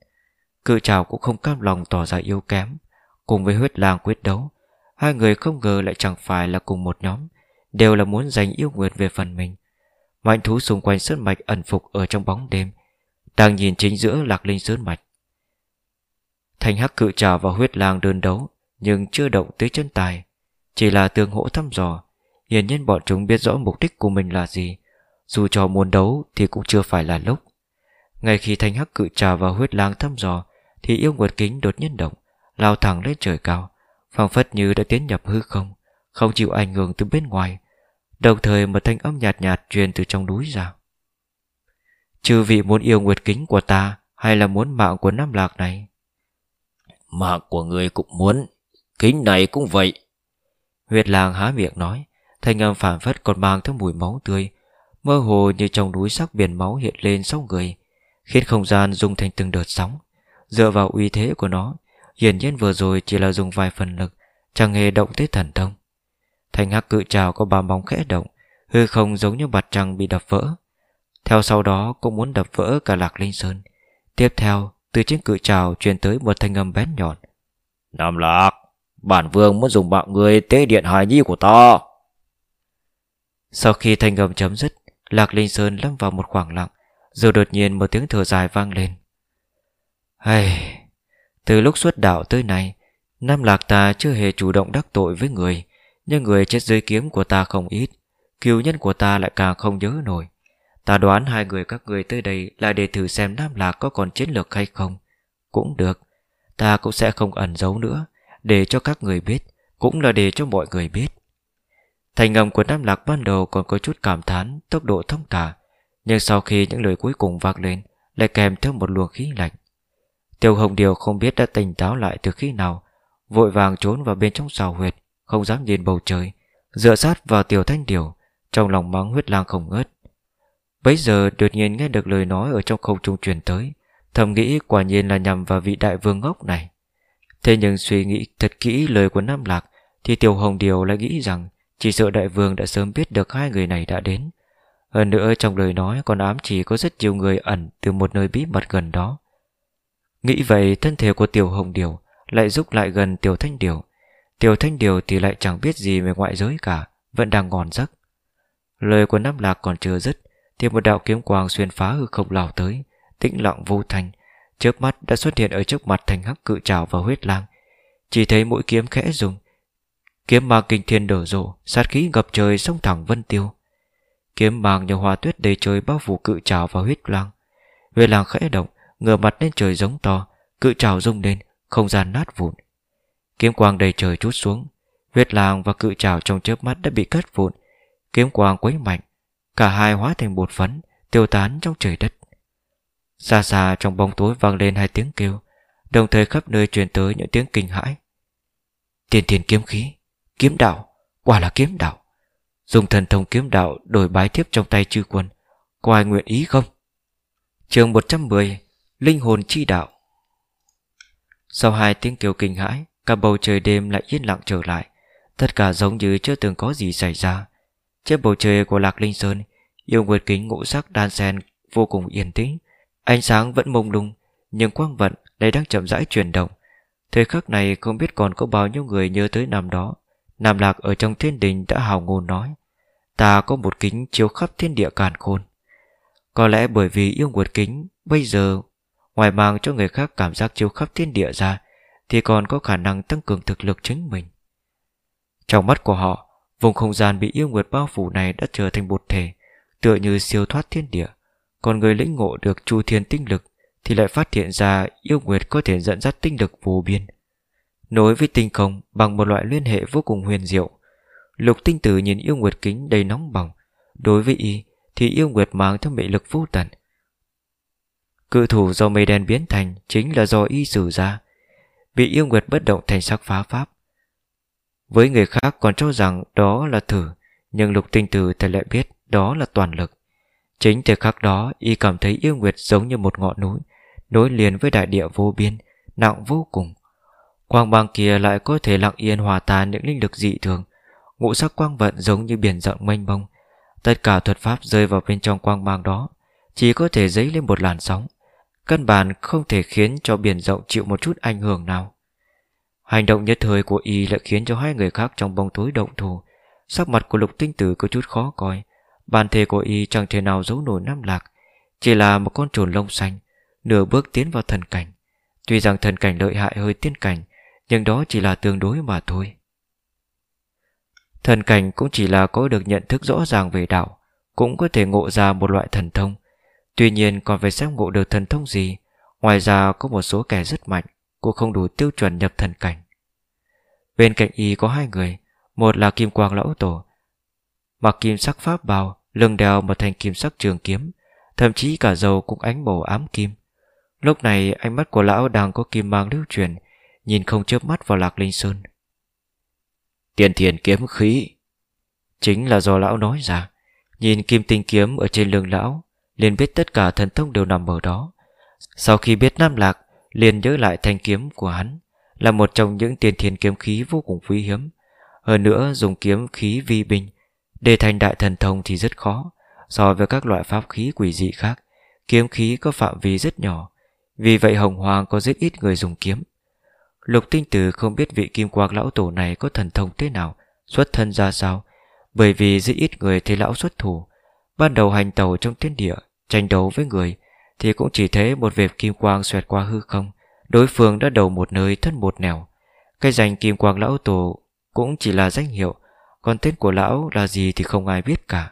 Cự trào cũng không cam lòng tỏ ra yếu kém. Cùng với huyết lang quyết đấu, hai người không ngờ lại chẳng phải là cùng một nhóm, đều là muốn giành yêu nguyệt về phần mình. Mạnh thú xung quanh sơn mạch ẩn phục ở trong bóng đêm, đang nhìn chính giữa lạc linh sơn mạch. Thành hắc cự trào và huyết lang đơn đấu nhưng chưa động tới chân tài, chỉ là tương hỗ thăm dò. Hiển nhiên bọn chúng biết rõ mục đích của mình là gì, dù cho muốn đấu thì cũng chưa phải là lúc. Ngay khi thanh hắc cự trà vào huyết lang thăm dò, thì yêu nguyệt kính đột nhiên động, lao thẳng lên trời cao, phảng phất như đã tiến nhập hư không, không chịu ảnh hưởng từ bên ngoài. Đồng thời một thanh âm nhạt nhạt truyền từ trong núi ra. Chư vị muốn yêu nguyệt kính của ta hay là muốn mạng của Nam Lạc này? Mạng của người cũng muốn Kính này cũng vậy Huyệt làng há miệng nói Thanh âm phản phất còn mang theo mùi máu tươi, Mơ hồ như trong núi sắc biển máu hiện lên sau người, Khiến không gian rung thành từng đợt sóng. Dựa vào uy thế của nó, Hiển nhiên vừa rồi chỉ là dùng vài phần lực, Chẳng hề động tới thần thông. Thanh hắc cự trào có ba bóng khẽ động, Hư không giống như mặt trăng bị đập vỡ. Theo sau đó cũng muốn đập vỡ cả lạc linh sơn. Tiếp theo, Từ trên cự trào truyền tới một thanh âm bén nhọn. Nam lạc, Bản vương muốn dùng mạng người tế điện hài nhi của ta. Sau khi thanh âm chấm dứt, Lạc Linh Sơn lâm vào một khoảng lặng, Rồi đột nhiên một tiếng thở dài vang lên. Hay Từ lúc xuất đạo tới nay, Nam Lạc ta chưa hề chủ động đắc tội với người, Nhưng người chết dưới kiếm của ta không ít cứu nhân của ta lại càng không nhớ nổi. Ta đoán hai người các người tới đây Là để thử xem Nam Lạc có còn chiến lược hay không. Cũng được, Ta cũng sẽ không ẩn giấu nữa, Để cho các người biết, Cũng là để cho mọi người biết. Thành ngầm của Nam Lạc ban đầu còn có chút cảm thán, Tốc độ thông thả Nhưng sau khi những lời cuối cùng vang lên, Lại kèm theo một luồng khí lạnh. Tiêu Hồng Điều không biết đã tỉnh táo lại từ khi nào, Vội vàng trốn vào bên trong xào huyệt, Không dám nhìn bầu trời, Dựa sát vào Tiểu Thanh Điều, Trong lòng mắng huyết lang không ngớt. Bấy giờ đột nhiên nghe được lời nói Ở trong không trung truyền tới, Thầm nghĩ quả nhiên là nhằm vào vị đại vương ngốc này. Thế nhưng suy nghĩ thật kỹ lời của Nam Lạc, Thì Tiểu Hồng Điều lại nghĩ rằng chỉ sợ đại vương đã sớm biết được hai người này đã đến. Hơn nữa trong lời nói còn ám chỉ có rất nhiều người ẩn Từ một nơi bí mật gần đó. Nghĩ vậy, thân thể của Tiểu Hồng Điều Lại rút lại gần Tiểu Thanh Điều. Tiểu Thanh Điều thì lại chẳng biết gì về ngoại giới cả, Vẫn đang ngòn giấc. Lời của Nam Lạc còn chưa dứt, Thì một đạo kiếm quang xuyên phá hư không lao tới, Tĩnh lặng vô thành Chớp mắt đã xuất hiện ở trước mặt thành hắc cự trào và huyết lang. Chỉ thấy mũi kiếm khẽ dùng Kiếm mang kinh thiên đổ rộ, Sát khí ngập trời sông thẳng vân tiêu. Kiếm mang như hoa tuyết đầy trời bao phủ cự trào và huyết lang. Huyết lang khẽ động, Ngửa mặt lên trời giống to, Cự trào rung lên, Không gian nát vụn. Kiếm quang đầy trời chút xuống, Huyết lang và cự trào trong chớp mắt đã bị cắt vụn. Kiếm quang quấy mạnh, Cả hai hóa thành bột phấn, Tiêu tán trong trời đất. Xa xa trong bóng tối vang lên hai tiếng kêu, Đồng thời khắp nơi truyền tới những tiếng kinh hãi. Tiền tiền kiếm khí. Kiếm đạo, Quả là kiếm đạo. Dùng thần thông kiếm đạo đổi bái thiếp trong tay chư quân, Có ai nguyện ý không? Chương 110 Linh hồn chi đạo. Sau hai tiếng kêu kinh hãi, Cả bầu trời đêm lại yên lặng trở lại. Tất cả giống như chưa từng có gì xảy ra. Trên bầu trời của Lạc Linh Sơn, Yêu Nguyệt Kính ngũ sắc đan sen Vô cùng yên tĩnh. Ánh sáng vẫn mông lung, Nhưng quang vận lại đang chậm rãi chuyển động. Thời khắc này không biết còn có bao nhiêu người nhớ tới năm đó. Nam Lạc ở trong thiên đình đã hào ngôn nói, Ta có một kính chiếu khắp thiên địa càn khôn. Có lẽ bởi vì yêu nguồn kính, Bây giờ, Ngoài mang cho người khác cảm giác chiếu khắp thiên địa ra, Thì còn có khả năng tăng cường thực lực chính mình. Trong mắt của họ, Vùng không gian bị yêu nguyệt bao phủ này đã trở thành một thể, Tựa như siêu thoát thiên địa. Còn người lĩnh ngộ được chu thiên tinh lực Thì lại phát hiện ra yêu nguyệt có thể dẫn dắt tinh lực vô biên. Nối với tinh không bằng một loại liên hệ vô cùng huyền diệu. Lục tinh tử nhìn yêu nguyệt kính đầy nóng bỏng. Đối với y, thì yêu nguyệt mang theo mệ lực vô tận. Cự thủ do mây đen biến thành Chính là do y sử ra. Bị yêu nguyệt bất động thành sắc phá pháp. Với người khác còn cho rằng đó là thử, Nhưng lục tinh tử thì lại biết đó là toàn lực. Chính từ khắc đó, y cảm thấy yêu nguyệt giống như một ngọn núi, Nối liền với đại địa vô biên, Nặng vô cùng. Quang băng kia lại có thể lặng yên hòa tan những linh lực dị thường. Ngũ sắc quang vận giống như biển rộng mênh mông. Tất cả thuật pháp rơi vào bên trong quang mang đó, Chỉ có thể dấy lên một làn sóng. Căn bản không thể khiến cho biển rộng chịu một chút ảnh hưởng nào. Hành động nhất thời của y lại khiến cho hai người khác trong bóng tối động thù. Sắc mặt của lục tinh tử có chút khó coi. Bản thể của y chẳng thể nào giấu nổi Nam Lạc. Chỉ là một con trồn lông xanh, Nửa bước tiến vào thần cảnh. Tuy rằng thần cảnh lợi hại hơi tiên cảnh nhưng đó chỉ là tương đối mà thôi. Thần cảnh cũng chỉ là có được nhận thức rõ ràng về đạo, Cũng có thể ngộ ra một loại thần thông. Tuy nhiên còn phải xem ngộ được thần thông gì. Ngoài ra có một số kẻ rất mạnh, Cũng không đủ tiêu chuẩn nhập thần cảnh. Bên cạnh y có hai người, Một là Kim Quang Lão Tổ, Mặc kim sắc pháp bào, Lưng đeo một thanh kim sắc trường kiếm, Thậm chí cả dầu cũng ánh màu ám kim. Lúc này ánh mắt của lão đang có kim mang lưu truyền Nhìn không chớp mắt vào lạc linh sơn. Tiền thiền kiếm khí. Chính là do lão nói ra. Nhìn kim tinh kiếm ở trên lưng lão, liền biết tất cả thần thông đều nằm ở đó. Sau khi biết Nam Lạc, liền nhớ lại thanh kiếm của hắn, Là một trong những tiền thiền kiếm khí vô cùng quý hiếm. Hơn nữa, dùng kiếm khí vi binh, Để thành đại thần thông thì rất khó, So với các loại pháp khí quỷ dị khác. Kiếm khí có phạm vi rất nhỏ, Vì vậy Hồng Hoàng có rất ít người dùng kiếm. Lục tinh tử không biết vị kim quang lão tổ này có thần thông thế nào, Xuất thân ra sao, Bởi vì rất ít người thấy lão xuất thủ. Ban đầu hành tàu trong thiên địa, Tranh đấu với người, Thì cũng chỉ thấy một vệt kim quang xoẹt qua hư không. Đối phương đã đầu một nơi thân một nẻo. Cái danh kim quang lão tổ Cũng chỉ là danh hiệu, Còn tên của lão là gì thì không ai biết cả.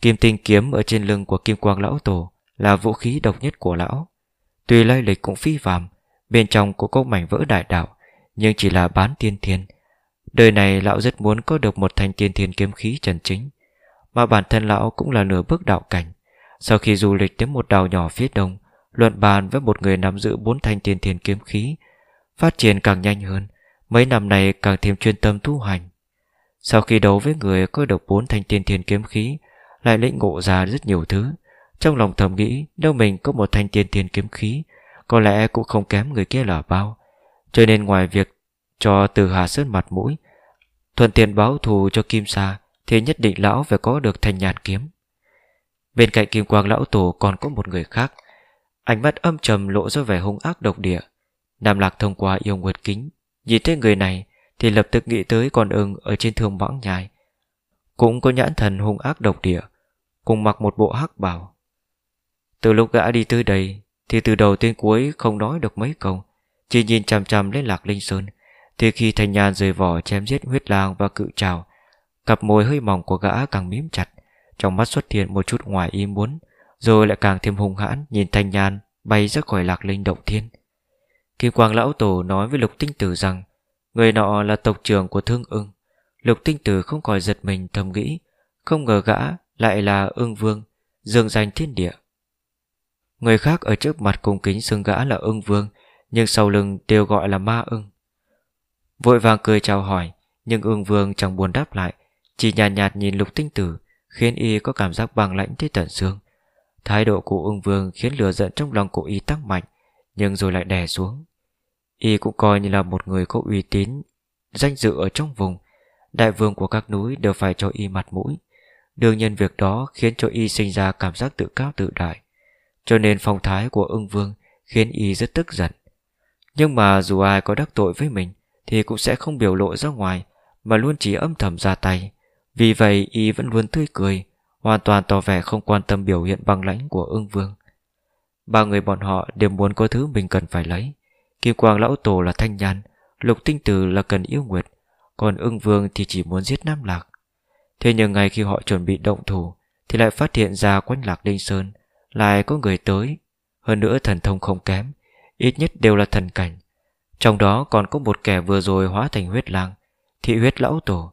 Kim tinh kiếm ở trên lưng của kim quang lão tổ Là vũ khí độc nhất của lão. Tuy lai lịch cũng phi phàm Bên trong cũng có mảnh vỡ đại đạo, Nhưng chỉ là bán tiên thiên. Đời này lão rất muốn có được một thanh tiên thiên kiếm khí trần chính, Mà bản thân lão cũng là nửa bước đạo cảnh. Sau khi du lịch đến một đảo nhỏ phía đông, Luận bàn với một người nắm giữ bốn thanh tiên thiên kiếm khí, Phát triển càng nhanh hơn, Mấy năm này càng thêm chuyên tâm tu hành. Sau khi đấu với người có được bốn thanh tiên thiên kiếm khí, Lại lĩnh ngộ ra rất nhiều thứ. Trong lòng thầm nghĩ, Nếu mình có một thanh tiên thiên kiếm khí có lẽ cũng không kém người kia là bao. Cho nên ngoài việc cho từ Hà Sơn mặt mũi, Thuận tiện báo thù cho Kim Sa, Thì nhất định lão phải có được thanh nhàn kiếm. Bên cạnh Kim Quang lão tổ còn có một người khác. Ánh mắt âm trầm lộ ra vẻ hung ác độc địa. Nam Lạc thông qua yêu nguyệt kính, Nhìn thấy người này Thì lập tức nghĩ tới con ưng ở trên thương mãng nhai. Cũng có nhãn thần hung ác độc địa, Cùng mặc một bộ hắc bào. Từ lúc gã đi tới đây thì từ đầu tới cuối không nói được mấy câu. Chỉ nhìn chằm chằm lên Lạc Linh Sơn. Thì khi thanh nhàn rời vỏ chém giết huyết lang và cự trào, Cặp môi hơi mỏng của gã càng mím chặt. Trong mắt xuất hiện một chút ngoài ý muốn, Rồi lại càng thêm hung hãn Nhìn thanh nhàn bay ra khỏi lạc linh động thiên. Kim Quang Lão Tổ nói với Lục Tinh Tử rằng, Người nọ là tộc trưởng của Thương ưng. Lục Tinh Tử không khỏi giật mình thầm nghĩ, Không ngờ gã lại là ưng vương, Dương danh thiên địa. Người khác ở trước mặt cung kính xưng gã là ưng vương Nhưng sau lưng đều gọi là ma ưng. Vội vàng cười chào hỏi Nhưng ưng vương chẳng buồn đáp lại Chỉ nhàn nhạt, nhạt nhìn lục tinh tử Khiến y có cảm giác bằng lãnh tới tận xương. Thái độ của ưng vương khiến lửa giận trong lòng của y tăng mạnh Nhưng rồi lại đè xuống. Y cũng coi như là một người có uy tín Danh dự ở trong vùng. Đại vương của các núi đều phải cho y mặt mũi. Đương nhiên việc đó khiến cho y sinh ra cảm giác tự cao tự đại. Cho nên phong thái của ưng vương Khiến y rất tức giận. Nhưng mà dù ai có đắc tội với mình Thì cũng sẽ không biểu lộ ra ngoài, Mà luôn chỉ âm thầm ra tay. Vì vậy y vẫn luôn tươi cười, Hoàn toàn tỏ vẻ không quan tâm biểu hiện băng lãnh của ưng vương. Ba người bọn họ đều muốn có thứ mình cần phải lấy. Kim Quang Lão Tổ là thanh nhàn Lục Tinh Tử là cần yêu nguyệt, Còn ưng vương thì chỉ muốn giết Nam Lạc. Thế nhưng ngay khi họ chuẩn bị động thủ Thì lại phát hiện ra quanh Lạc Đinh Sơn lại có người tới. Hơn nữa thần thông không kém, Ít nhất đều là thần cảnh. Trong đó còn có một kẻ vừa rồi hóa thành huyết lang, Thị huyết lão tổ.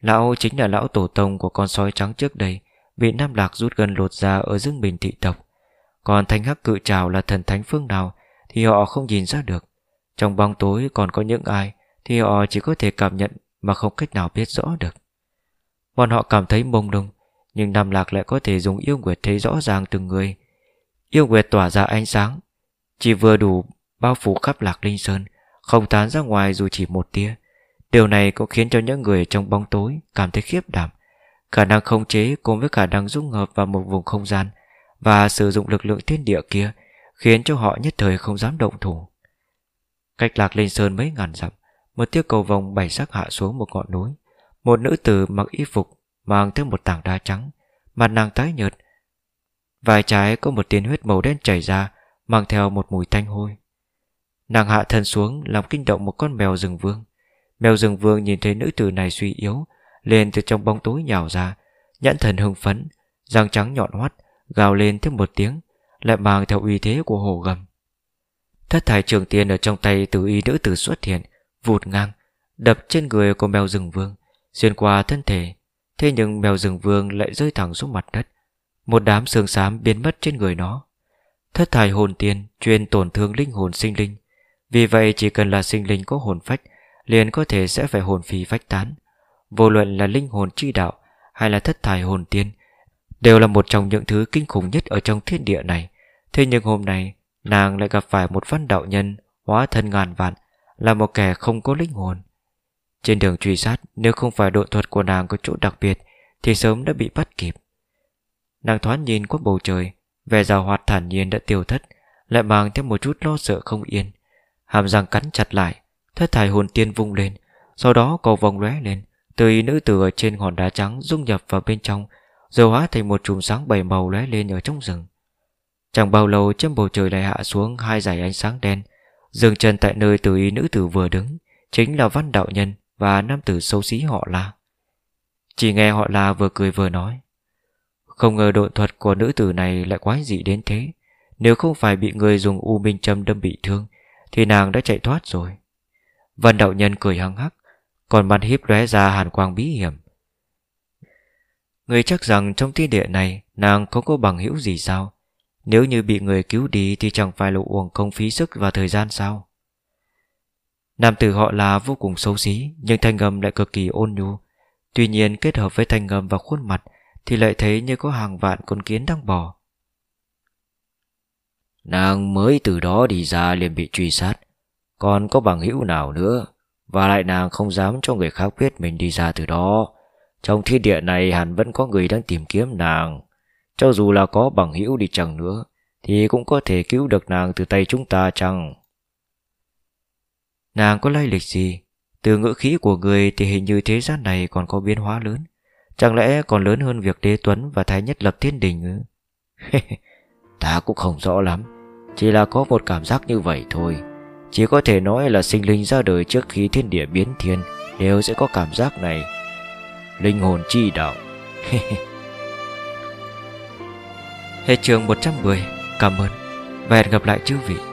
Lão chính là lão tổ tông của con sói trắng trước đây, Bị Nam Lạc rút gần lột ra ở dương bình thị tộc. Còn thanh hắc cự trào là thần thánh phương nào Thì họ không nhìn ra được. Trong bóng tối còn có những ai Thì họ chỉ có thể cảm nhận Mà không cách nào biết rõ được. Bọn họ cảm thấy mông lung nhưng Nam Lạc lại có thể dùng yêu nguyệt thấy rõ ràng từng người. Yêu nguyệt tỏa ra ánh sáng, Chỉ vừa đủ bao phủ khắp Lạc Linh Sơn, Không tán ra ngoài dù chỉ một tia. Điều này cũng khiến cho những người trong bóng tối Cảm thấy khiếp đảm. Khả năng khống chế cùng với khả năng dung hợp vào một vùng không gian Và sử dụng lực lượng thiên địa kia Khiến cho họ nhất thời không dám động thủ. Cách lạc linh sơn mấy ngàn dặm, Một tiếc cầu vòng bảy sắc hạ xuống một ngọn núi. Một nữ tử mặc y phục Mang theo một tảng đá trắng, Mặt nàng tái nhợt. Vài trái có một tiên huyết màu đen chảy ra, Mang theo một mùi tanh hôi. Nàng hạ thân xuống, Làm kinh động một con mèo rừng vương. Mèo rừng vương nhìn thấy nữ tử này suy yếu Lên từ trong bóng tối nhào ra, Nhãn thần hưng phấn, Răng trắng nhọn hoắt, Gào lên thêm một tiếng, Lại mang theo uy thế của hồ gầm. Thất thải trường tiên ở trong tay từ y nữ tử xuất hiện, Vụt ngang, Đập trên người của mèo rừng vương, Xuyên qua thân thể Thế nhưng mèo rừng vương lại rơi thẳng xuống mặt đất. Một đám xương xám biến mất trên người nó. Thất thải hồn tiên Chuyên tổn thương linh hồn sinh linh. Vì vậy chỉ cần là sinh linh có hồn phách, liền có thể sẽ phải hồn phí vách tán. Vô luận là linh hồn chi đạo Hay là thất thải hồn tiên, Đều là một trong những thứ kinh khủng nhất Ở trong thiên địa này. Thế nhưng hôm nay, nàng lại gặp phải một văn đạo nhân Hóa thân ngàn vạn, Là một kẻ không có linh hồn. Trên đường truy sát, Nếu không phải độ thuật của nàng có chỗ đặc biệt, Thì sớm đã bị bắt kịp. Nàng thoáng nhìn qua bầu trời, Vẻ rào hoạt thản nhiên đã tiêu thất, Lại mang thêm một chút lo sợ không yên. Hàm răng cắn chặt lại, Thất thải hồn tiên vung lên, Sau đó cầu vòng lóe lên Từ ý nữ tử ở trên hòn đá trắng dung nhập vào bên trong, Rồi hóa thành một chùm sáng bảy màu lóe lên ở trong rừng. Chẳng bao lâu, trên bầu trời lại hạ xuống Hai dải ánh sáng đen. Dừng chân tại nơi từ ý nữ tử vừa đứng, Chính là văn đạo nhân. Và nam tử xấu xí họ là Chỉ nghe họ là vừa cười vừa nói. Không ngờ độn thuật của nữ tử này Lại quái dị đến thế. Nếu không phải bị người dùng u minh châm đâm bị thương, Thì nàng đã chạy thoát rồi. Văn đạo nhân cười hăng hắc, Còn mắt hiếp lóe ra hàn quang bí hiểm. Người chắc rằng trong thiên địa này, Nàng không có bằng hữu gì sao? Nếu như bị người cứu đi Thì chẳng phải là uổng công phí sức và thời gian sao? Nam tử họ là vô cùng xấu xí, Nhưng thanh âm lại cực kỳ ôn nhu. Tuy nhiên, kết hợp với thanh âm và khuôn mặt, Thì lại thấy như có hàng vạn con kiến đang bò. Nàng mới từ đó đi ra liền bị truy sát. Còn có bằng hữu nào nữa? Và lại nàng không dám cho người khác biết mình đi ra từ đó. Trong thiên địa này hẳn vẫn có người đang tìm kiếm nàng. Cho dù là có bằng hữu đi chăng nữa, Thì cũng có thể cứu được nàng từ tay chúng ta chăng? Nàng có lai lịch gì? Từ ngữ khí của người thì hình như thế gian này còn có biến hóa lớn. Chẳng lẽ còn lớn hơn việc đế tuấn và thái nhất lập thiên đình ư? Ta cũng không rõ lắm. Chỉ là có một cảm giác như vậy thôi. Chỉ có thể nói là sinh linh ra đời trước khi thiên địa biến thiên Đều sẽ có cảm giác này. Linh hồn chi đạo. Hết trường 110 Cảm ơn. Và hẹn gặp lại chư vị.